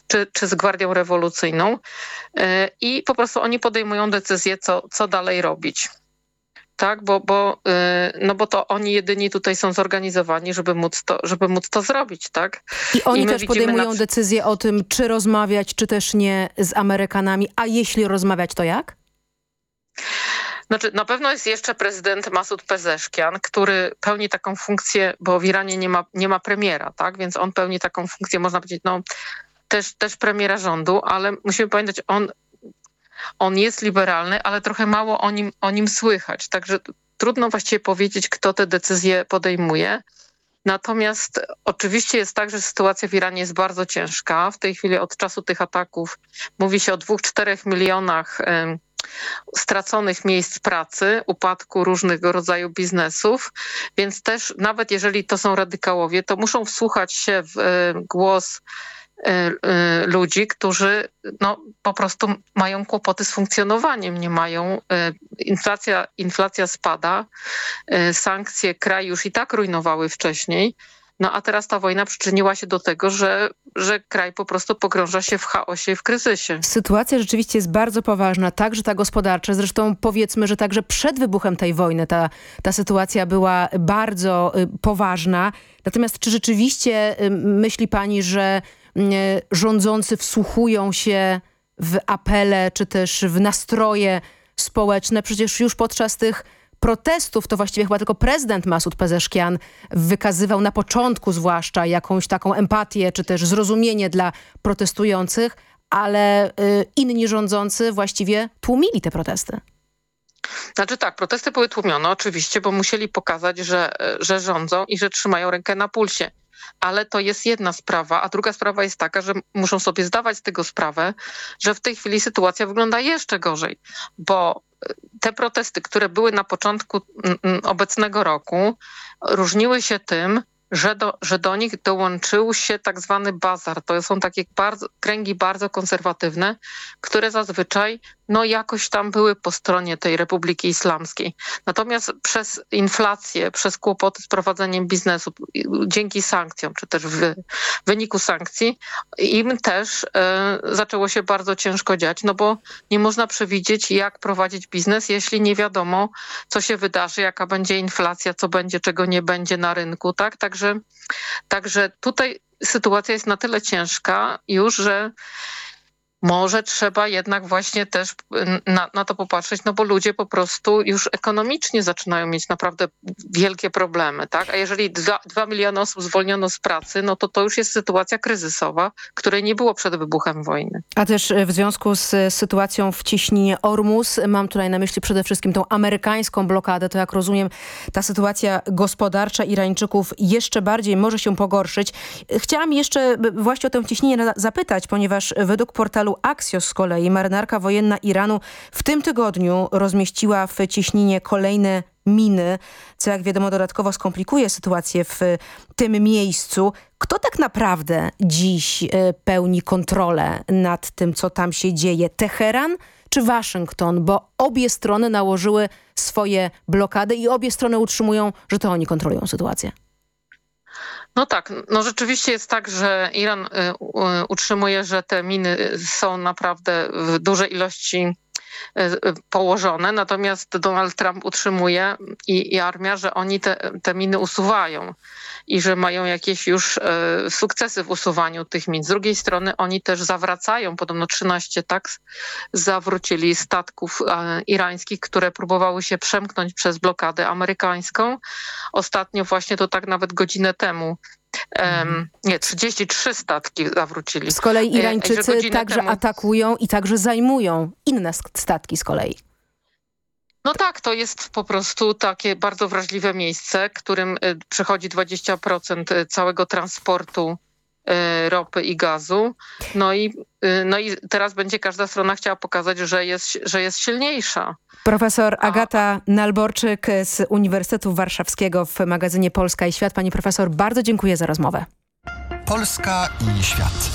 czy, czy z Gwardią Rewolucyjną e, i po prostu oni podejmują decyzję, co, co dalej robić tak? Bo, bo, yy, no bo to oni jedyni tutaj są zorganizowani, żeby móc to, żeby móc to zrobić, tak? I oni I też podejmują na... decyzję o tym, czy rozmawiać, czy też nie z Amerykanami, a jeśli rozmawiać, to jak? Znaczy, na pewno jest jeszcze prezydent Masud Pezeszkian, który pełni taką funkcję, bo w Iranie nie ma, nie ma premiera, tak? Więc on pełni taką funkcję, można powiedzieć, no też, też premiera rządu, ale musimy pamiętać, on on jest liberalny, ale trochę mało o nim, o nim słychać. Także trudno właściwie powiedzieć, kto te decyzje podejmuje. Natomiast oczywiście jest tak, że sytuacja w Iranie jest bardzo ciężka. W tej chwili od czasu tych ataków mówi się o dwóch, czterech milionach y, straconych miejsc pracy, upadku różnego rodzaju biznesów, więc też nawet jeżeli to są radykałowie, to muszą wsłuchać się w y, głos E, e, ludzi, którzy no, po prostu mają kłopoty z funkcjonowaniem, nie mają. E, inflacja, inflacja spada, sankcje kraj już i tak rujnowały wcześniej. No a teraz ta wojna przyczyniła się do tego, że, że kraj po prostu pogrąża się w chaosie i w kryzysie. Sytuacja rzeczywiście jest bardzo poważna, także ta gospodarcza. Zresztą powiedzmy, że także przed wybuchem tej wojny ta, ta sytuacja była bardzo y, poważna. Natomiast czy rzeczywiście y, myśli pani, że rządzący wsłuchują się w apele czy też w nastroje społeczne. Przecież już podczas tych protestów, to właściwie chyba tylko prezydent Masud Pezeszkian wykazywał na początku zwłaszcza jakąś taką empatię czy też zrozumienie dla protestujących, ale y, inni rządzący właściwie tłumili te protesty. Znaczy tak, protesty były tłumione oczywiście, bo musieli pokazać, że, że rządzą i że trzymają rękę na pulsie ale to jest jedna sprawa, a druga sprawa jest taka, że muszą sobie zdawać z tego sprawę, że w tej chwili sytuacja wygląda jeszcze gorzej, bo te protesty, które były na początku obecnego roku, różniły się tym, że do, że do nich dołączył się tak zwany bazar. To są takie bardzo, kręgi bardzo konserwatywne, które zazwyczaj no jakoś tam były po stronie tej Republiki Islamskiej. Natomiast przez inflację, przez kłopoty z prowadzeniem biznesu, dzięki sankcjom, czy też w wyniku sankcji, im też e, zaczęło się bardzo ciężko dziać, no bo nie można przewidzieć, jak prowadzić biznes, jeśli nie wiadomo, co się wydarzy, jaka będzie inflacja, co będzie, czego nie będzie na rynku, tak? Także, także tutaj sytuacja jest na tyle ciężka już, że może trzeba jednak właśnie też na, na, to popatrzeć, no bo ludzie po prostu już ekonomicznie zaczynają mieć naprawdę wielkie problemy, tak? A jeżeli dwa, dwa miliony osób zwolniono z pracy, no to to już jest sytuacja kryzysowa, której nie było przed wybuchem wojny. A też e, w związku z sytuacją w ciśnienie Ormus, mam tutaj na myśli przede wszystkim tą amerykańską blokadę, to jak rozumiem, ta sytuacja gospodarcza Irańczyków jeszcze bardziej może się pogorszyć. Chciałam jeszcze właśnie o tę ciśnienie zapytać, ponieważ według portalu portalu Axios z kolei marynarka wojenna Iranu w tym tygodniu rozmieściła w cieśninie kolejne miny, co jak wiadomo dodatkowo skomplikuje sytuację w tym miejscu. Kto tak naprawdę dziś pełni kontrolę nad tym, co tam się dzieje? Teheran czy Waszyngton? Bo obie strony nałożyły swoje blokady i obie strony utrzymują, że to oni kontrolują sytuację. No tak, no rzeczywiście jest tak, że Iran utrzymuje, że te miny są naprawdę w dużej ilości położone, natomiast Donald Trump utrzymuje i, i armia, że oni te, te miny usuwają i że mają jakieś już e, sukcesy w usuwaniu tych min. Z drugiej strony oni też zawracają, podobno 13 tak zawrócili statków e, irańskich, które próbowały się przemknąć przez blokadę amerykańską. Ostatnio właśnie to tak nawet godzinę temu Um, nie, 33 statki zawrócili. Z kolei Irańczycy także temu... atakują i także zajmują inne statki z kolei. No tak, to jest po prostu takie bardzo wrażliwe miejsce, którym przechodzi 20% całego transportu ropy i gazu. No i, no i teraz będzie każda strona chciała pokazać, że jest, że jest silniejsza. Profesor Agata Nalborczyk z Uniwersytetu Warszawskiego w magazynie Polska i Świat. Pani profesor, bardzo dziękuję za rozmowę. Polska i Świat.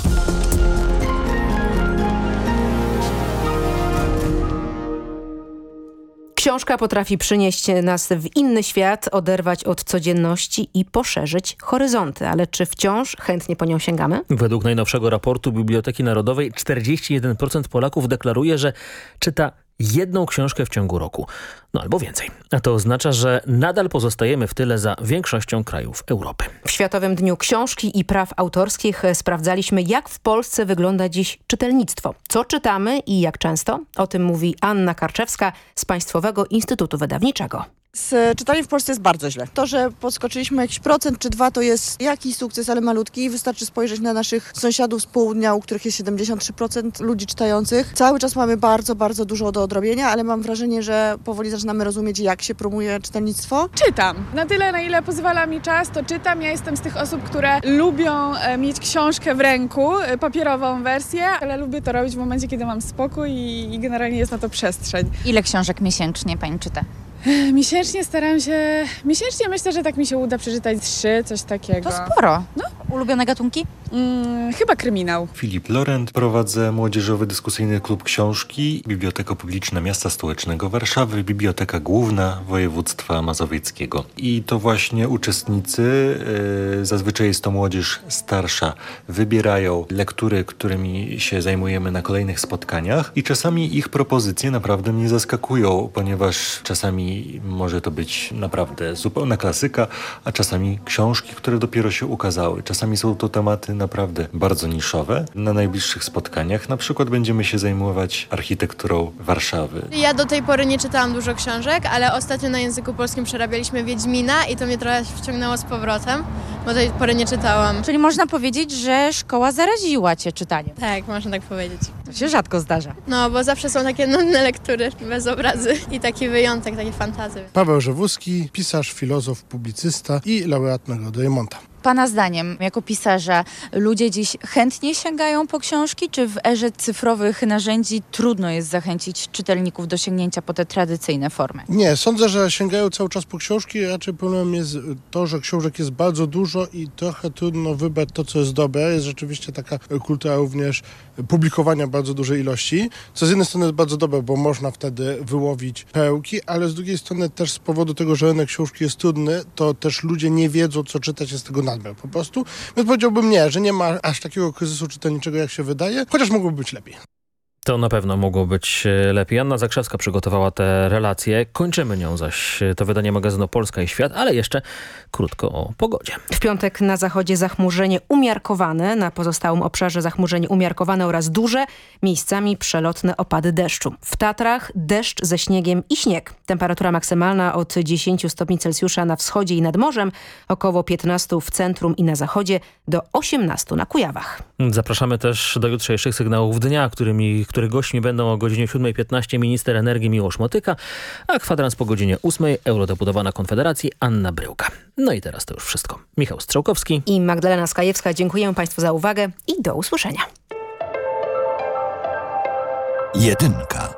Książka potrafi przynieść nas w inny świat, oderwać od codzienności i poszerzyć horyzonty. Ale czy wciąż chętnie po nią sięgamy? Według najnowszego raportu Biblioteki Narodowej 41% Polaków deklaruje, że czyta jedną książkę w ciągu roku. No albo więcej. A to oznacza, że nadal pozostajemy w tyle za większością krajów Europy. W Światowym Dniu Książki i Praw Autorskich sprawdzaliśmy, jak w Polsce wygląda dziś czytelnictwo. Co czytamy i jak często? O tym mówi Anna Karczewska z Państwowego Instytutu Wydawniczego. Z czytaniem w Polsce jest bardzo źle. To, że podskoczyliśmy jakiś procent czy dwa, to jest jakiś sukces, ale malutki. Wystarczy spojrzeć na naszych sąsiadów z południa, u których jest 73% ludzi czytających. Cały czas mamy bardzo, bardzo dużo do odrobienia, ale mam wrażenie, że powoli zaczynamy rozumieć, jak się promuje czytelnictwo. Czytam. Na tyle, na ile pozwala mi czas, to czytam. Ja jestem z tych osób, które lubią mieć książkę w ręku, papierową wersję, ale lubię to robić w momencie, kiedy mam spokój i, i generalnie jest na to przestrzeń. Ile książek miesięcznie pani czyta? Miesięcznie staram się, miesięcznie myślę, że tak mi się uda przeczytać trzy, coś takiego. To sporo. No. Ulubione gatunki? Mm, chyba kryminał. Filip Lorent, prowadzę Młodzieżowy Dyskusyjny Klub Książki, Biblioteka Publiczna Miasta Stołecznego Warszawy, Biblioteka Główna Województwa Mazowieckiego. I to właśnie uczestnicy, yy, zazwyczaj jest to młodzież starsza, wybierają lektury, którymi się zajmujemy na kolejnych spotkaniach i czasami ich propozycje naprawdę mnie zaskakują, ponieważ czasami może to być naprawdę zupełna klasyka, a czasami książki, które dopiero się ukazały. Czasami są to tematy naprawdę bardzo niszowe. Na najbliższych spotkaniach na przykład będziemy się zajmować architekturą Warszawy. Ja do tej pory nie czytałam dużo książek, ale ostatnio na języku polskim przerabialiśmy Wiedźmina i to mnie trochę wciągnęło z powrotem, bo do tej pory nie czytałam. Czyli można powiedzieć, że szkoła zaraziła cię czytaniem. Tak, można tak powiedzieć. To się rzadko zdarza. No, bo zawsze są takie nudne lektury, bez obrazy i taki wyjątek, takie fantazy. Paweł Żewuski, pisarz, filozof, publicysta i laureat Nagrody Remonta. Pana zdaniem, jako pisarza, ludzie dziś chętnie sięgają po książki, czy w erze cyfrowych narzędzi trudno jest zachęcić czytelników do sięgnięcia po te tradycyjne formy? Nie, sądzę, że sięgają cały czas po książki, raczej problemem jest to, że książek jest bardzo dużo i trochę trudno wybrać to, co jest dobre. Jest rzeczywiście taka kultura również publikowania bardzo dużej ilości, co z jednej strony jest bardzo dobre, bo można wtedy wyłowić pełki, ale z drugiej strony też z powodu tego, że rynek książki jest trudny, to też ludzie nie wiedzą, co czytać, jest tego nadmiar po prostu. Więc powiedziałbym nie, że nie ma aż takiego kryzysu czytelniczego, jak się wydaje, chociaż mogłoby być lepiej. To na pewno mogło być lepiej. Anna Zakrzewska przygotowała te relacje. Kończymy nią zaś to wydanie magazynu Polska i Świat, ale jeszcze krótko o pogodzie. W piątek na zachodzie zachmurzenie umiarkowane, na pozostałym obszarze zachmurzenie umiarkowane oraz duże, miejscami przelotne opady deszczu. W Tatrach deszcz ze śniegiem i śnieg. Temperatura maksymalna od 10 stopni Celsjusza na wschodzie i nad morzem, około 15 w centrum i na zachodzie, do 18 na Kujawach. Zapraszamy też do jutrzejszych sygnałów dnia, którymi których gośćmi będą o godzinie 7.15 minister energii Miłosz Motyka, a kwadrans po godzinie 8 eurodeputowana Konfederacji Anna Bryłka. No i teraz to już wszystko. Michał Strzałkowski i Magdalena Skajewska. Dziękuję Państwu za uwagę i do usłyszenia. Jedynka.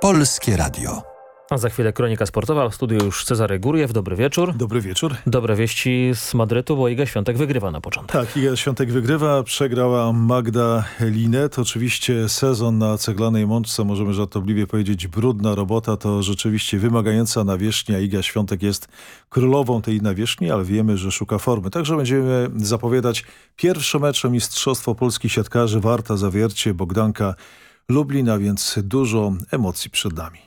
Polskie Radio. A za chwilę kronika sportowa, w studiu już Cezary Górjew. Dobry wieczór. Dobry wieczór. Dobre wieści z Madrytu, bo Iga Świątek wygrywa na początek. Tak, Iga Świątek wygrywa, przegrała Magda Linet. Oczywiście sezon na ceglanej mączce, możemy żartobliwie powiedzieć brudna robota, to rzeczywiście wymagająca nawierzchnia. Iga Świątek jest królową tej nawierzchni, ale wiemy, że szuka formy. Także będziemy zapowiadać pierwsze mecze Mistrzostwo Polskich Siatkarzy Warta Zawiercie Bogdanka Lublina, więc dużo emocji przed nami.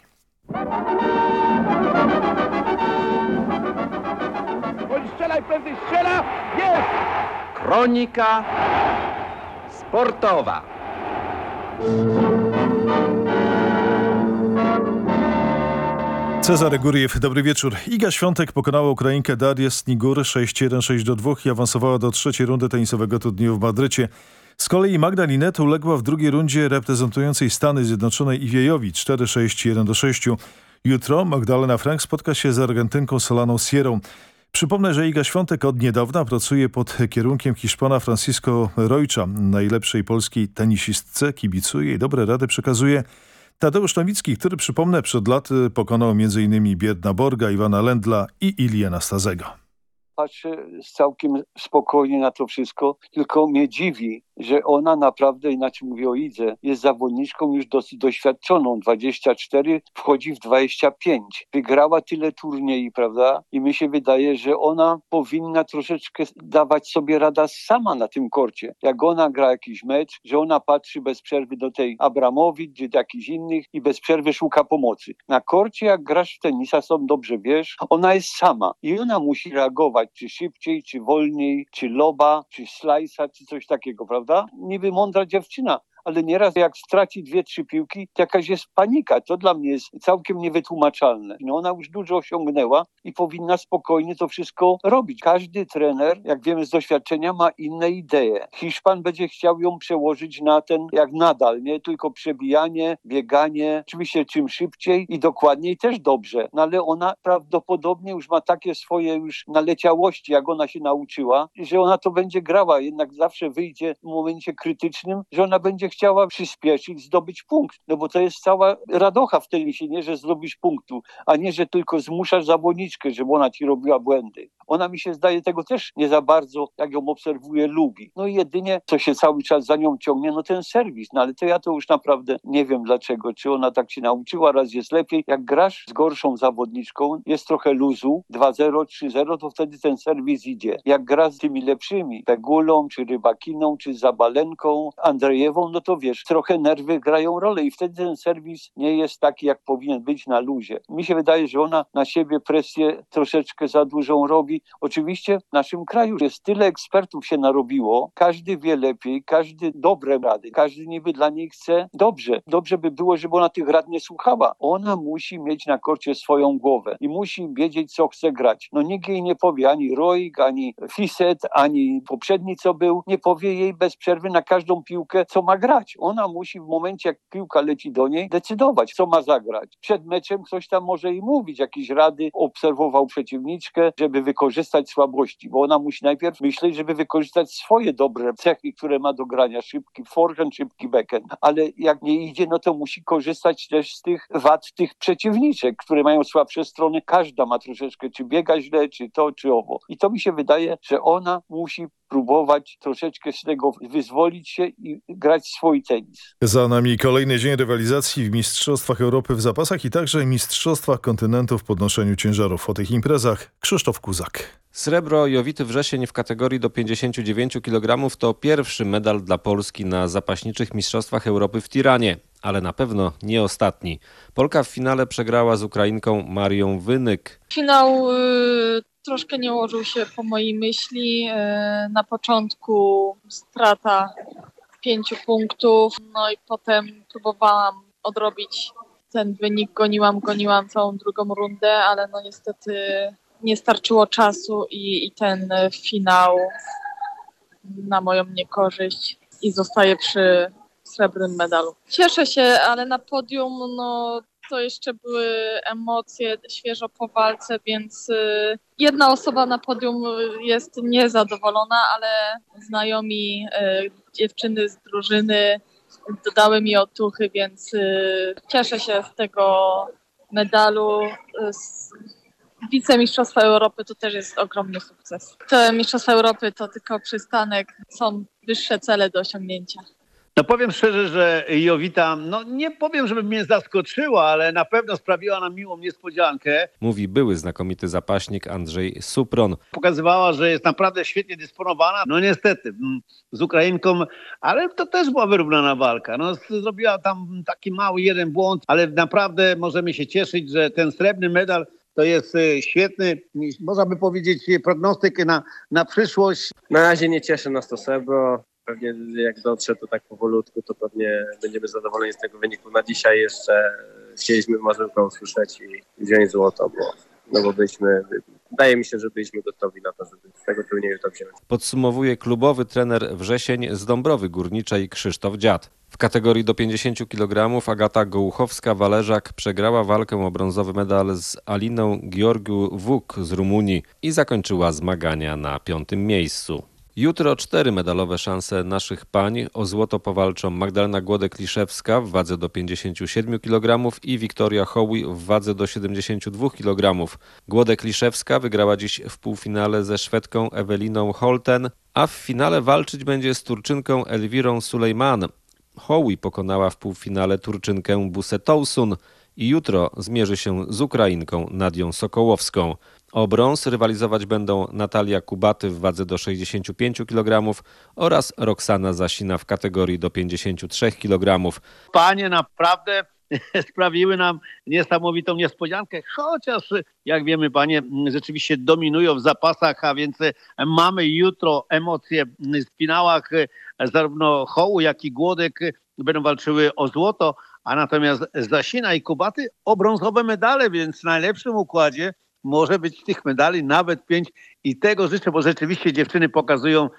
Kronika sportowa. Cezary Góriew, dobry wieczór. Iga Świątek pokonała Ukrainkę Darię Snigur 6-1-6-2 i awansowała do trzeciej rundy tenisowego turnieju w Madrycie. Z kolei Magda Linet uległa w drugiej rundzie reprezentującej Stany Zjednoczone Iwiejowi 4-6-1-6. Jutro Magdalena Frank spotka się z Argentynką Solaną Sierą. Przypomnę, że Iga Świątek od niedawna pracuje pod kierunkiem Hiszpana Francisco Rojcza, najlepszej polskiej tenisistce, kibicuje i dobre rady przekazuje Tadeusz Nowicki, który przypomnę przed laty pokonał m.in. Biedna Borga, Iwana Lendla i Ilię Nastazego. Patrzę całkiem spokojnie na to wszystko, tylko mnie dziwi, że ona naprawdę, inaczej mówię o Idze, jest zawodniczką już dosyć doświadczoną. 24, wchodzi w 25. Wygrała tyle turniej, prawda? I mi się wydaje, że ona powinna troszeczkę dawać sobie rada sama na tym korcie. Jak ona gra jakiś mecz, że ona patrzy bez przerwy do tej Abramowicz, czy do jakichś innych i bez przerwy szuka pomocy. Na korcie, jak grasz w tenisa, są dobrze wiesz, ona jest sama i ona musi reagować, czy szybciej, czy wolniej, czy loba, czy slajsa, czy coś takiego, prawda? Prawda? Niby mądra dziewczyna, ale nieraz jak straci dwie, trzy piłki, jakaś jest panika. To dla mnie jest całkiem niewytłumaczalne. No ona już dużo osiągnęła i powinna spokojnie to wszystko robić. Każdy trener, jak wiemy z doświadczenia, ma inne idee. Hiszpan będzie chciał ją przełożyć na ten, jak nadal, nie tylko przebijanie, bieganie, oczywiście czym szybciej i dokładniej też dobrze. No ale ona prawdopodobnie już ma takie swoje już naleciałości, jak ona się nauczyła, że ona to będzie grała. Jednak zawsze wyjdzie w momencie krytycznym, że ona będzie chciała przyspieszyć, zdobyć punkt. No bo to jest cała radocha w tenisie, nie, że zdobyć punktu, a nie, że tylko zmuszasz zawodniczkę, żeby ona ci robiła błędy. Ona mi się zdaje tego też nie za bardzo, jak ją obserwuję, lubi. No i jedynie, co się cały czas za nią ciągnie, no ten serwis. No ale to ja to już naprawdę nie wiem dlaczego. Czy ona tak się nauczyła, raz jest lepiej. Jak grasz z gorszą zawodniczką, jest trochę luzu, 2-0, 3-0, to wtedy ten serwis idzie. Jak gra z tymi lepszymi, Pegulą, czy Rybakiną, czy Zabalenką, Andrzejewą, no to wiesz, trochę nerwy grają rolę i wtedy ten serwis nie jest taki, jak powinien być na luzie. Mi się wydaje, że ona na siebie presję troszeczkę za dużą robi. Oczywiście w naszym kraju jest tyle ekspertów się narobiło, każdy wie lepiej, każdy dobre rady, każdy niby dla niej chce dobrze. Dobrze by było, żeby ona tych rad nie słuchała. Ona musi mieć na korcie swoją głowę i musi wiedzieć, co chce grać. No nikt jej nie powie ani Roig, ani Fiset, ani poprzedni, co był, nie powie jej bez przerwy na każdą piłkę, co ma grać. Ona musi w momencie, jak piłka leci do niej, decydować, co ma zagrać. Przed meczem ktoś tam może jej mówić, jakieś rady, obserwował przeciwniczkę, żeby wykorzystać słabości, bo ona musi najpierw myśleć, żeby wykorzystać swoje dobre cechy, które ma do grania. Szybki forehand, szybki backhand. Ale jak nie idzie, no to musi korzystać też z tych wad tych przeciwniczek, które mają słabsze strony. Każda ma troszeczkę, czy biega źle, czy to, czy owo. I to mi się wydaje, że ona musi próbować troszeczkę z tego wyzwolić się i grać swój tenis. Za nami kolejny dzień rywalizacji w Mistrzostwach Europy w zapasach i także Mistrzostwach Kontynentu w podnoszeniu ciężarów. O tych imprezach Krzysztof Kuzak. Srebro Jowity Wrzesień w kategorii do 59 kg to pierwszy medal dla Polski na zapaśniczych Mistrzostwach Europy w Tiranie, ale na pewno nie ostatni. Polka w finale przegrała z Ukrainką Marią Wynyk. Finał y, troszkę nie ułożył się po mojej myśli. Y, na początku strata pięciu punktów, no i potem próbowałam odrobić ten wynik, goniłam, goniłam całą drugą rundę, ale no niestety nie starczyło czasu i, i ten finał na moją niekorzyść i zostaje przy srebrnym medalu. Cieszę się, ale na podium no, to jeszcze były emocje świeżo po walce, więc y, jedna osoba na podium jest niezadowolona, ale znajomi y, dziewczyny z drużyny dodały mi otuchy, więc y, cieszę się z tego medalu. Y, z Wicemistrzostwa Europy to też jest ogromny sukces. Te Mistrzostwa Europy to tylko przystanek, są wyższe cele do osiągnięcia. No powiem szczerze, że Jowita, no nie powiem, żeby mnie zaskoczyła, ale na pewno sprawiła nam miłą niespodziankę. Mówi były znakomity zapaśnik Andrzej Supron. Pokazywała, że jest naprawdę świetnie dysponowana. No niestety, mm, z Ukrainką, ale to też była wyrównana walka. No, zrobiła tam taki mały jeden błąd, ale naprawdę możemy się cieszyć, że ten srebrny medal to jest e, świetny, można by powiedzieć, prognostyk na, na przyszłość. Na razie nie cieszy nas to srebro. Pewnie jak dotrze to tak powolutku, to pewnie będziemy zadowoleni z tego wyniku. Na dzisiaj jeszcze chcieliśmy marzyłkę usłyszeć i wziąć złoto, bo, no bo byliśmy, wydaje mi się, że byliśmy gotowi na to, żeby z tego turnieju to wziąć. Podsumowuje klubowy trener Wrzesień z Dąbrowy Górniczej Krzysztof Dziad. W kategorii do 50 kg Agata Gołuchowska-Wależak przegrała walkę o brązowy medal z Aliną Georgiu Wuk z Rumunii i zakończyła zmagania na piątym miejscu. Jutro cztery medalowe szanse naszych pań. O złoto powalczą Magdalena Głodek-Liszewska w wadze do 57 kg i Wiktoria Hoły w wadze do 72 kg. Głodek-Liszewska wygrała dziś w półfinale ze Szwedką Eweliną Holten, a w finale walczyć będzie z Turczynką Elwirą Sulejman. Hoły pokonała w półfinale Turczynkę Busetousun i jutro zmierzy się z Ukrainką Nadią Sokołowską. O brąz rywalizować będą Natalia Kubaty w wadze do 65 kg oraz Roxana Zasina w kategorii do 53 kg. Panie naprawdę sprawiły nam niesamowitą niespodziankę, chociaż jak wiemy panie rzeczywiście dominują w zapasach, a więc mamy jutro emocje w finałach zarówno Hołu jak i Głodek będą walczyły o złoto, a natomiast Zasina i Kubaty o brązowe medale, więc w najlepszym układzie może być tych medali nawet pięć i tego życzę, bo rzeczywiście dziewczyny pokazują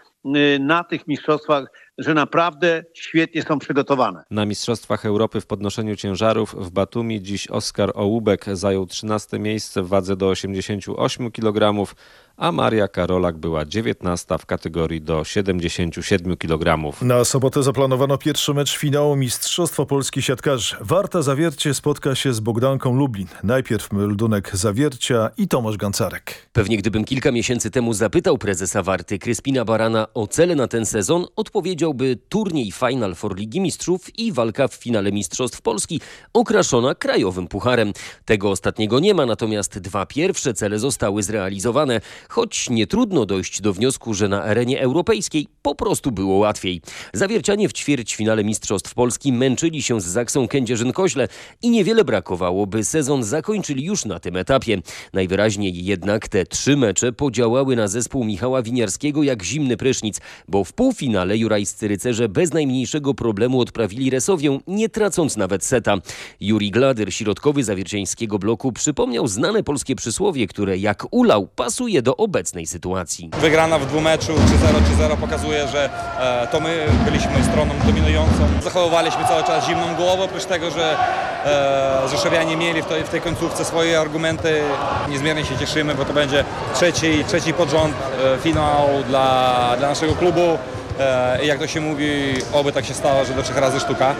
na tych mistrzostwach, że naprawdę świetnie są przygotowane. Na Mistrzostwach Europy w podnoszeniu ciężarów w Batumi dziś Oskar Ołubek zajął 13 miejsce w wadze do 88 kg, a Maria Karolak była 19 w kategorii do 77 kg. Na sobotę zaplanowano pierwszy mecz finału Mistrzostwa Polski Siatkarzy. Warta Zawiercie spotka się z Bogdanką Lublin. Najpierw meldunek Zawiercia i Tomasz Gancarek. Pewnie gdybym kilka miesięcy temu zapytał prezesa Warty Kryspina Barana o cele na ten sezon, odpowiedziałby turniej Final Four Ligi Mistrzów i walka w finale Mistrzostw Polski okraszona krajowym pucharem. Tego ostatniego nie ma, natomiast dwa pierwsze cele zostały zrealizowane choć nie trudno dojść do wniosku, że na arenie europejskiej po prostu było łatwiej. Zawiercianie w ćwierćfinale Mistrzostw Polski męczyli się z Zaksą Kędzierzyn-Koźle i niewiele brakowało, by sezon zakończyli już na tym etapie. Najwyraźniej jednak te trzy mecze podziałały na zespół Michała Winiarskiego jak zimny prysznic, bo w półfinale jurajscy rycerze bez najmniejszego problemu odprawili Resowię, nie tracąc nawet seta. Juri Gladyr, środkowy zawierciańskiego bloku, przypomniał znane polskie przysłowie, które jak ulał pasuje obecnej sytuacji. Wygrana w dwumeczu 3-0, 3-0 pokazuje, że e, to my byliśmy stroną dominującą. Zachowywaliśmy cały czas zimną głowę, oprócz tego, że e, Rzeszowianie mieli w tej, w tej końcówce swoje argumenty. Niezmiernie się cieszymy, bo to będzie trzeci, trzeci pod e, finał dla, dla naszego klubu. I jak to się mówi, oby tak się stało, że do trzech razy sztuka.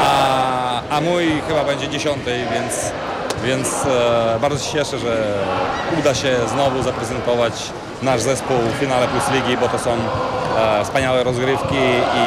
A, a mój chyba będzie dziesiąty, więc więc e, bardzo się cieszę, że uda się znowu zaprezentować nasz zespół w finale Plus Ligi, bo to są e, wspaniałe rozgrywki i,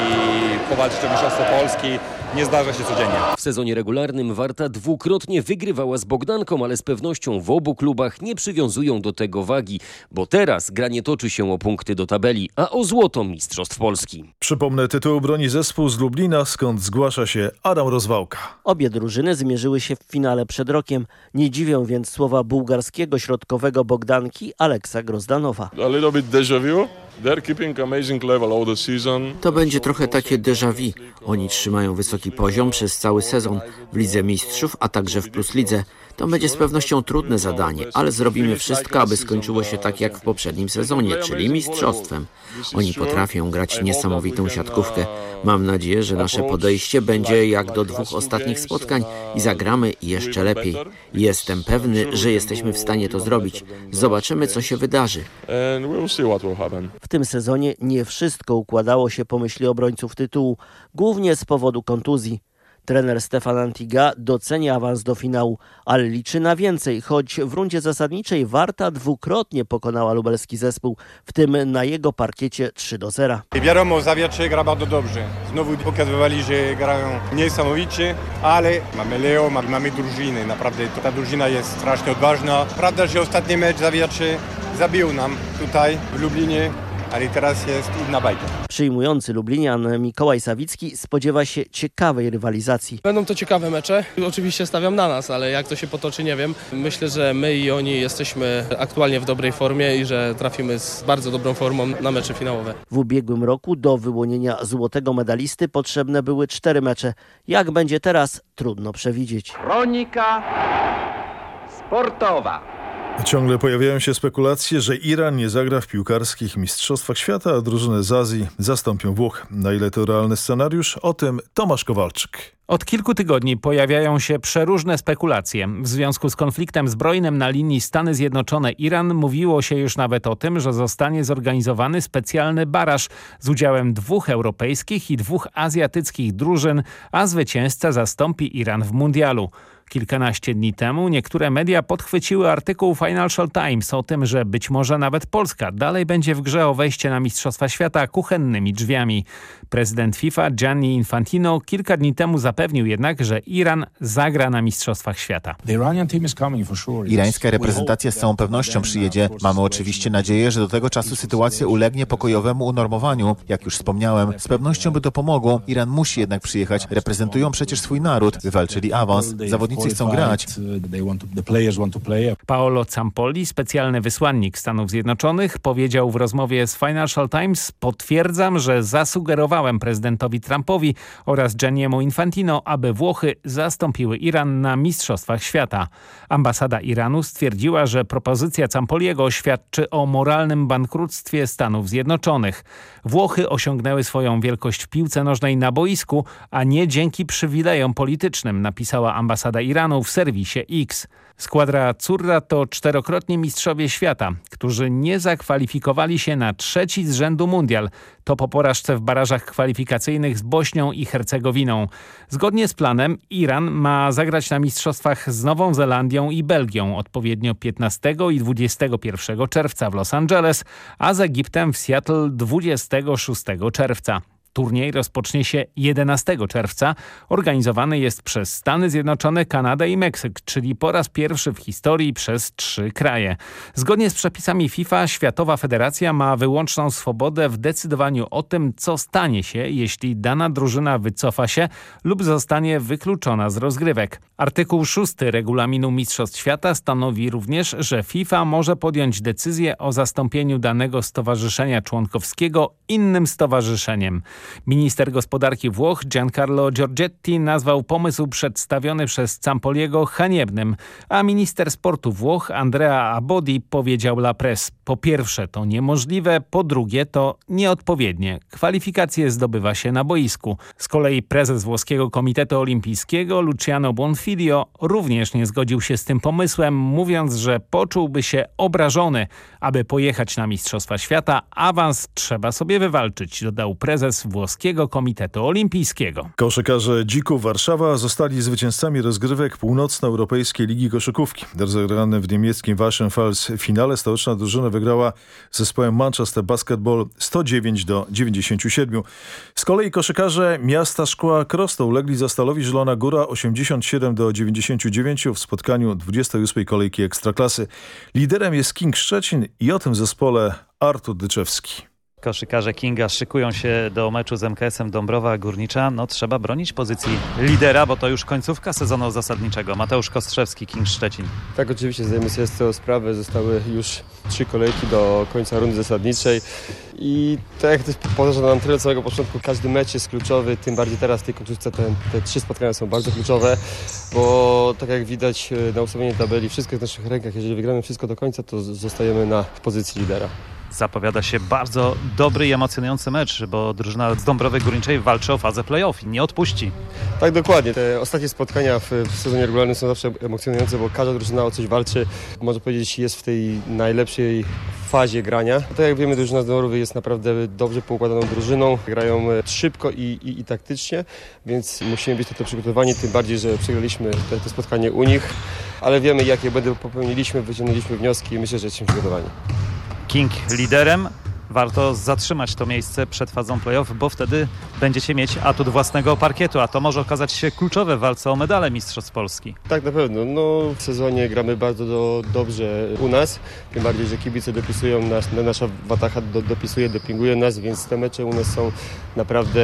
i powalczyć o Mistrzostwo Polski nie zdarza się codziennie. W sezonie regularnym Warta dwukrotnie wygrywała z Bogdanką, ale z pewnością w obu klubach nie przywiązują do tego wagi, bo teraz gra nie toczy się o punkty do tabeli, a o złoto Mistrzostw Polski. Przypomnę, tytuł broni zespół z Lublina, skąd zgłasza się Adam Rozwałka. Obie drużyny zmierzyły się w finale przed rokiem. Nie dziwią więc słowa bułgarskiego środkowego Bogdanki Aleksa Grozdanowa. A little bit déjà vu. To będzie trochę takie déjà vu. Oni trzymają wysoki poziom przez cały sezon w Lidze Mistrzów, a także w Plus Lidze. To będzie z pewnością trudne zadanie, ale zrobimy wszystko, aby skończyło się tak jak w poprzednim sezonie, czyli mistrzostwem. Oni potrafią grać niesamowitą siatkówkę. Mam nadzieję, że nasze podejście będzie jak do dwóch ostatnich spotkań i zagramy jeszcze lepiej. Jestem pewny, że jesteśmy w stanie to zrobić. Zobaczymy, co się wydarzy. W tym sezonie nie wszystko układało się po myśli obrońców tytułu, głównie z powodu kontuzji. Trener Stefan Antiga docenia awans do finału, ale liczy na więcej, choć w rundzie zasadniczej Warta dwukrotnie pokonała lubelski zespół, w tym na jego parkiecie 3 do 0. Wiadomo, Zawiacze gra bardzo dobrze. Znowu pokazywali, że grają niesamowicie, ale mamy Leo, mamy drużynę. Naprawdę ta drużyna jest strasznie odważna. Prawda, że ostatni mecz Zawiacze zabił nam tutaj w Lublinie, ale teraz jest inna bajka. Przyjmujący Lublinian Mikołaj Sawicki spodziewa się ciekawej rywalizacji. Będą to ciekawe mecze. Oczywiście stawiam na nas, ale jak to się potoczy nie wiem. Myślę, że my i oni jesteśmy aktualnie w dobrej formie i że trafimy z bardzo dobrą formą na mecze finałowe. W ubiegłym roku do wyłonienia złotego medalisty potrzebne były cztery mecze. Jak będzie teraz, trudno przewidzieć. Kronika sportowa. Ciągle pojawiają się spekulacje, że Iran nie zagra w piłkarskich mistrzostwach świata, a drużyny z Azji zastąpią Włoch. Na ile to realny scenariusz? O tym Tomasz Kowalczyk. Od kilku tygodni pojawiają się przeróżne spekulacje. W związku z konfliktem zbrojnym na linii Stany Zjednoczone-Iran mówiło się już nawet o tym, że zostanie zorganizowany specjalny baraż z udziałem dwóch europejskich i dwóch azjatyckich drużyn, a zwycięzca zastąpi Iran w mundialu. Kilkanaście dni temu niektóre media podchwyciły artykuł Financial Times o tym, że być może nawet Polska dalej będzie w grze o wejście na Mistrzostwa Świata kuchennymi drzwiami. Prezydent FIFA Gianni Infantino kilka dni temu zapewnił jednak, że Iran zagra na Mistrzostwach Świata. Irańska reprezentacja z całą pewnością przyjedzie. Mamy oczywiście nadzieję, że do tego czasu sytuacja ulegnie pokojowemu unormowaniu. Jak już wspomniałem, z pewnością by to pomogło. Iran musi jednak przyjechać. Reprezentują przecież swój naród. Wywalczyli awans. Zawodnicy chcą grać. Paolo Campoli, specjalny wysłannik Stanów Zjednoczonych, powiedział w rozmowie z Financial Times Potwierdzam, że zasugerowałem prezydentowi Trumpowi oraz Gianniemu Infantino, aby Włochy zastąpiły Iran na Mistrzostwach Świata. Ambasada Iranu stwierdziła, że propozycja Campoliego świadczy o moralnym bankructwie Stanów Zjednoczonych. Włochy osiągnęły swoją wielkość w piłce nożnej na boisku, a nie dzięki przywilejom politycznym, napisała ambasada Iranu w serwisie X. Składra Azzurra to czterokrotni mistrzowie świata, którzy nie zakwalifikowali się na trzeci z rzędu mundial. To po porażce w barażach kwalifikacyjnych z Bośnią i Hercegowiną. Zgodnie z planem Iran ma zagrać na mistrzostwach z Nową Zelandią i Belgią odpowiednio 15 i 21 czerwca w Los Angeles, a z Egiptem w Seattle 26 czerwca. Turniej rozpocznie się 11 czerwca. Organizowany jest przez Stany Zjednoczone, Kanadę i Meksyk, czyli po raz pierwszy w historii przez trzy kraje. Zgodnie z przepisami FIFA Światowa Federacja ma wyłączną swobodę w decydowaniu o tym, co stanie się, jeśli dana drużyna wycofa się lub zostanie wykluczona z rozgrywek. Artykuł 6 regulaminu Mistrzostw Świata stanowi również, że FIFA może podjąć decyzję o zastąpieniu danego stowarzyszenia członkowskiego innym stowarzyszeniem. Minister gospodarki Włoch Giancarlo Giorgetti nazwał pomysł przedstawiony przez Campoliego haniebnym, a minister sportu Włoch Andrea Abodi powiedział La Presse po pierwsze to niemożliwe, po drugie to nieodpowiednie. Kwalifikacje zdobywa się na boisku. Z kolei prezes włoskiego Komitetu Olimpijskiego Luciano Bonfiglio również nie zgodził się z tym pomysłem, mówiąc, że poczułby się obrażony. Aby pojechać na Mistrzostwa Świata, awans trzeba sobie wywalczyć, dodał prezes włoskiego Komitetu Olimpijskiego. Koszykarze Dzików Warszawa zostali zwycięzcami rozgrywek Północnoeuropejskiej Ligi Koszykówki. Rozegrane w niemieckim Weichenfels finale stołeczna drużyna wygrała z zespołem Manchester Basketball 109 do 97. Z kolei koszykarze miasta Szkła Krosto ulegli za Stalowi Zielona Góra 87 do 99 w spotkaniu 28 kolejki Ekstraklasy. Liderem jest King Szczecin i o tym zespole Artur Dyczewski. Koszykarze Kinga szykują się do meczu z MKS-em Dąbrowa Górnicza. No trzeba bronić pozycji lidera, bo to już końcówka sezonu zasadniczego. Mateusz Kostrzewski, King Szczecin. Tak, oczywiście zdajemy sobie z tego sprawę. Zostały już trzy kolejki do końca rundy zasadniczej i tak jak to powtarza nam tyle całego początku, każdy mecz jest kluczowy, tym bardziej teraz w tej końcówce te, te trzy spotkania są bardzo kluczowe, bo tak jak widać e, na ustawieniu tabeli, wszystko jest w naszych rękach. Jeżeli wygramy wszystko do końca, to zostajemy na pozycji lidera. Zapowiada się bardzo dobry i emocjonujący mecz, bo drużyna z Dąbrowy Górniczej walczy o fazę play-off i nie odpuści. Tak, dokładnie. Te ostatnie spotkania w, w sezonie regularnym są zawsze emocjonujące, bo każda drużyna o coś walczy. Można powiedzieć, jest w tej najlepszej fazie grania. Tak jak wiemy, drużyna z Dąbrowy jest naprawdę dobrze poukładaną drużyną. Grają szybko i, i, i taktycznie, więc musimy być na to przygotowani, tym bardziej, że przegraliśmy te, te spotkanie u nich, ale wiemy, jakie błędy popełniliśmy, wyciągnęliśmy wnioski i myślę, że jesteśmy przygotowani. King liderem. Warto zatrzymać to miejsce przed fazą playoff, bo wtedy będziecie mieć atut własnego parkietu, a to może okazać się kluczowe w walce o medale Mistrzostw Polski. Tak, na pewno. No, w sezonie gramy bardzo do, dobrze u nas, tym bardziej, że kibice dopisują nas, nasza Watacha do, dopisuje, dopinguje nas, więc te mecze u nas są naprawdę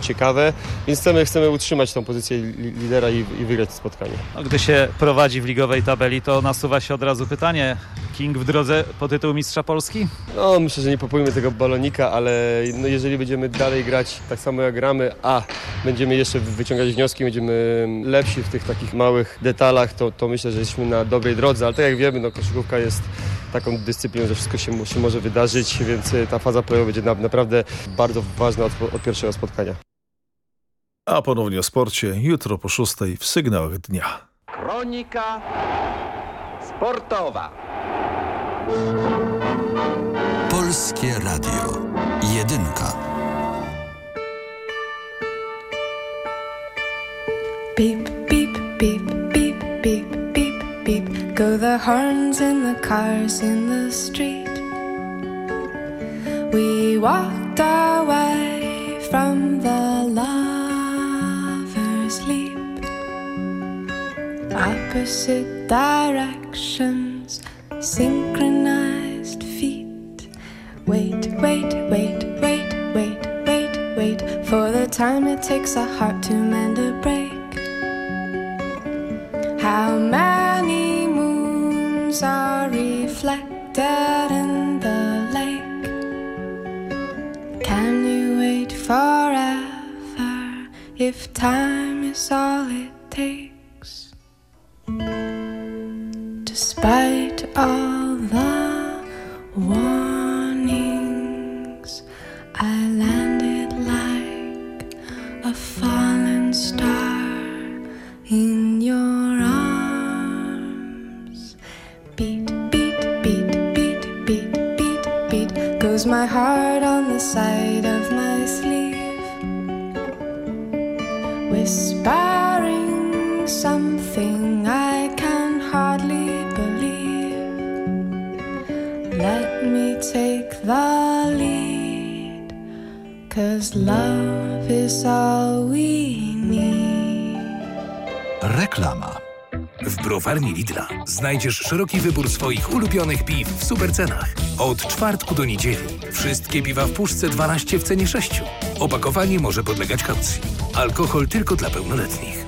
ciekawe, więc chcemy, chcemy utrzymać tą pozycję lidera i, i wygrać spotkanie. No, gdy się prowadzi w ligowej tabeli, to nasuwa się od razu pytanie, King w drodze po tytuł Mistrza Polski? No, myślę, że nie popójmy tego balonika, ale no, jeżeli będziemy dalej grać tak samo jak gramy, a będziemy jeszcze wyciągać wnioski, będziemy lepsi w tych takich małych detalach, to, to myślę, że jesteśmy na dobrej drodze, ale tak jak wiemy, no, koszykówka jest taką dyscypliną, że wszystko się, się może wydarzyć, więc ta faza playoff będzie na, naprawdę bardzo ważna od, od pierwszego spotkania. A ponownie o sporcie jutro po szóstej w sygnałach dnia. Kronika sportowa. Polskie Radio. Jedynka. Beep, beep, beep, beep, beep, beep, beep. Go the horns in the cars in the street. We walked away from the lover's leap. Opposite directions, synchronized. Wait, wait, wait, wait, wait, wait, wait for the time it takes a heart to mend a break. How many moons are reflected in the lake? Can you wait forever if time is all it takes? Despite all love is all we need. Reklama. W browarni Lidla znajdziesz szeroki wybór swoich ulubionych piw w supercenach. Od czwartku do niedzieli wszystkie piwa w puszce 12 w cenie 6. Opakowanie może podlegać kaucji. Alkohol tylko dla pełnoletnich.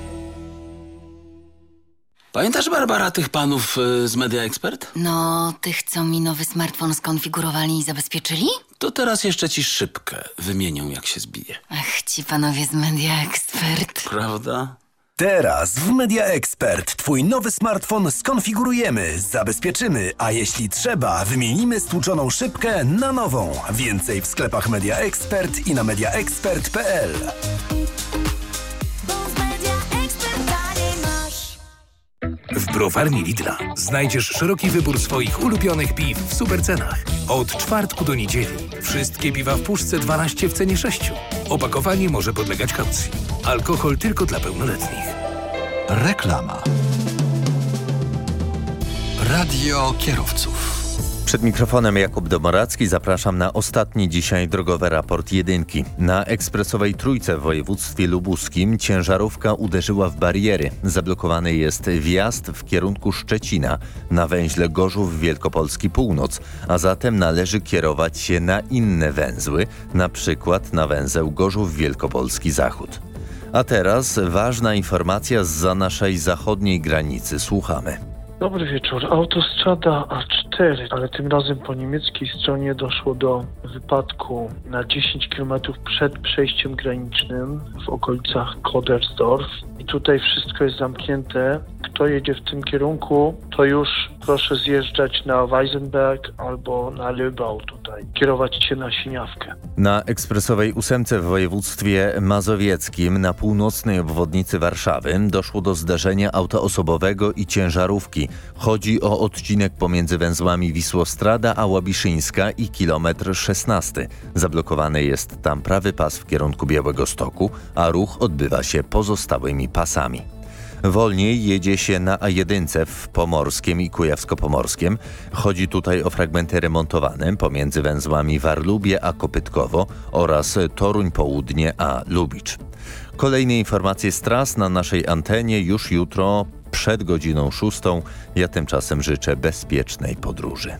Pamiętasz, Barbara, tych panów y, z Media Expert? No, tych, co mi nowy smartfon skonfigurowali i zabezpieczyli? To teraz jeszcze ci szybkę wymienią, jak się zbije. Ach, ci panowie z Media Expert. Prawda? Teraz w Media Expert Twój nowy smartfon skonfigurujemy, zabezpieczymy, a jeśli trzeba, wymienimy stłuczoną szybkę na nową. Więcej w sklepach Media Expert i na mediaexpert.pl. W browarni Lidla znajdziesz szeroki wybór swoich ulubionych piw w supercenach. Od czwartku do niedzieli wszystkie piwa w puszce 12 w cenie 6. Opakowanie może podlegać kaucji. Alkohol tylko dla pełnoletnich. Reklama. Radio kierowców. Przed mikrofonem Jakub Domoracki zapraszam na ostatni dzisiaj drogowy raport jedynki. Na ekspresowej trójce w województwie lubuskim ciężarówka uderzyła w bariery. Zablokowany jest wjazd w kierunku Szczecina na węźle Gorzów Wielkopolski Północ, a zatem należy kierować się na inne węzły, na przykład na węzeł Gorzów Wielkopolski Zachód. A teraz ważna informacja z naszej zachodniej granicy. Słuchamy. Dobry wieczór. Autostrada A4, ale tym razem po niemieckiej stronie doszło do wypadku na 10 km przed przejściem granicznym w okolicach Kodersdorf. I tutaj wszystko jest zamknięte. Kto jedzie w tym kierunku, to już proszę zjeżdżać na Weisenberg albo na Lübau tutaj. Kierować się na Siniawkę. Na ekspresowej ósemce w województwie mazowieckim na północnej obwodnicy Warszawy doszło do zdarzenia auta osobowego i ciężarówki. Chodzi o odcinek pomiędzy węzłami Wisłostrada a Łabiszyńska i kilometr 16. Zablokowany jest tam prawy pas w kierunku Białego Stoku, a ruch odbywa się pozostałymi pasami. Wolniej jedzie się na A1 w Pomorskiem i Kujawsko-Pomorskiem. Chodzi tutaj o fragmenty remontowane pomiędzy węzłami Warlubie a Kopytkowo oraz Toruń Południe a Lubicz. Kolejne informacje z tras na naszej antenie już jutro przed godziną szóstą. Ja tymczasem życzę bezpiecznej podróży.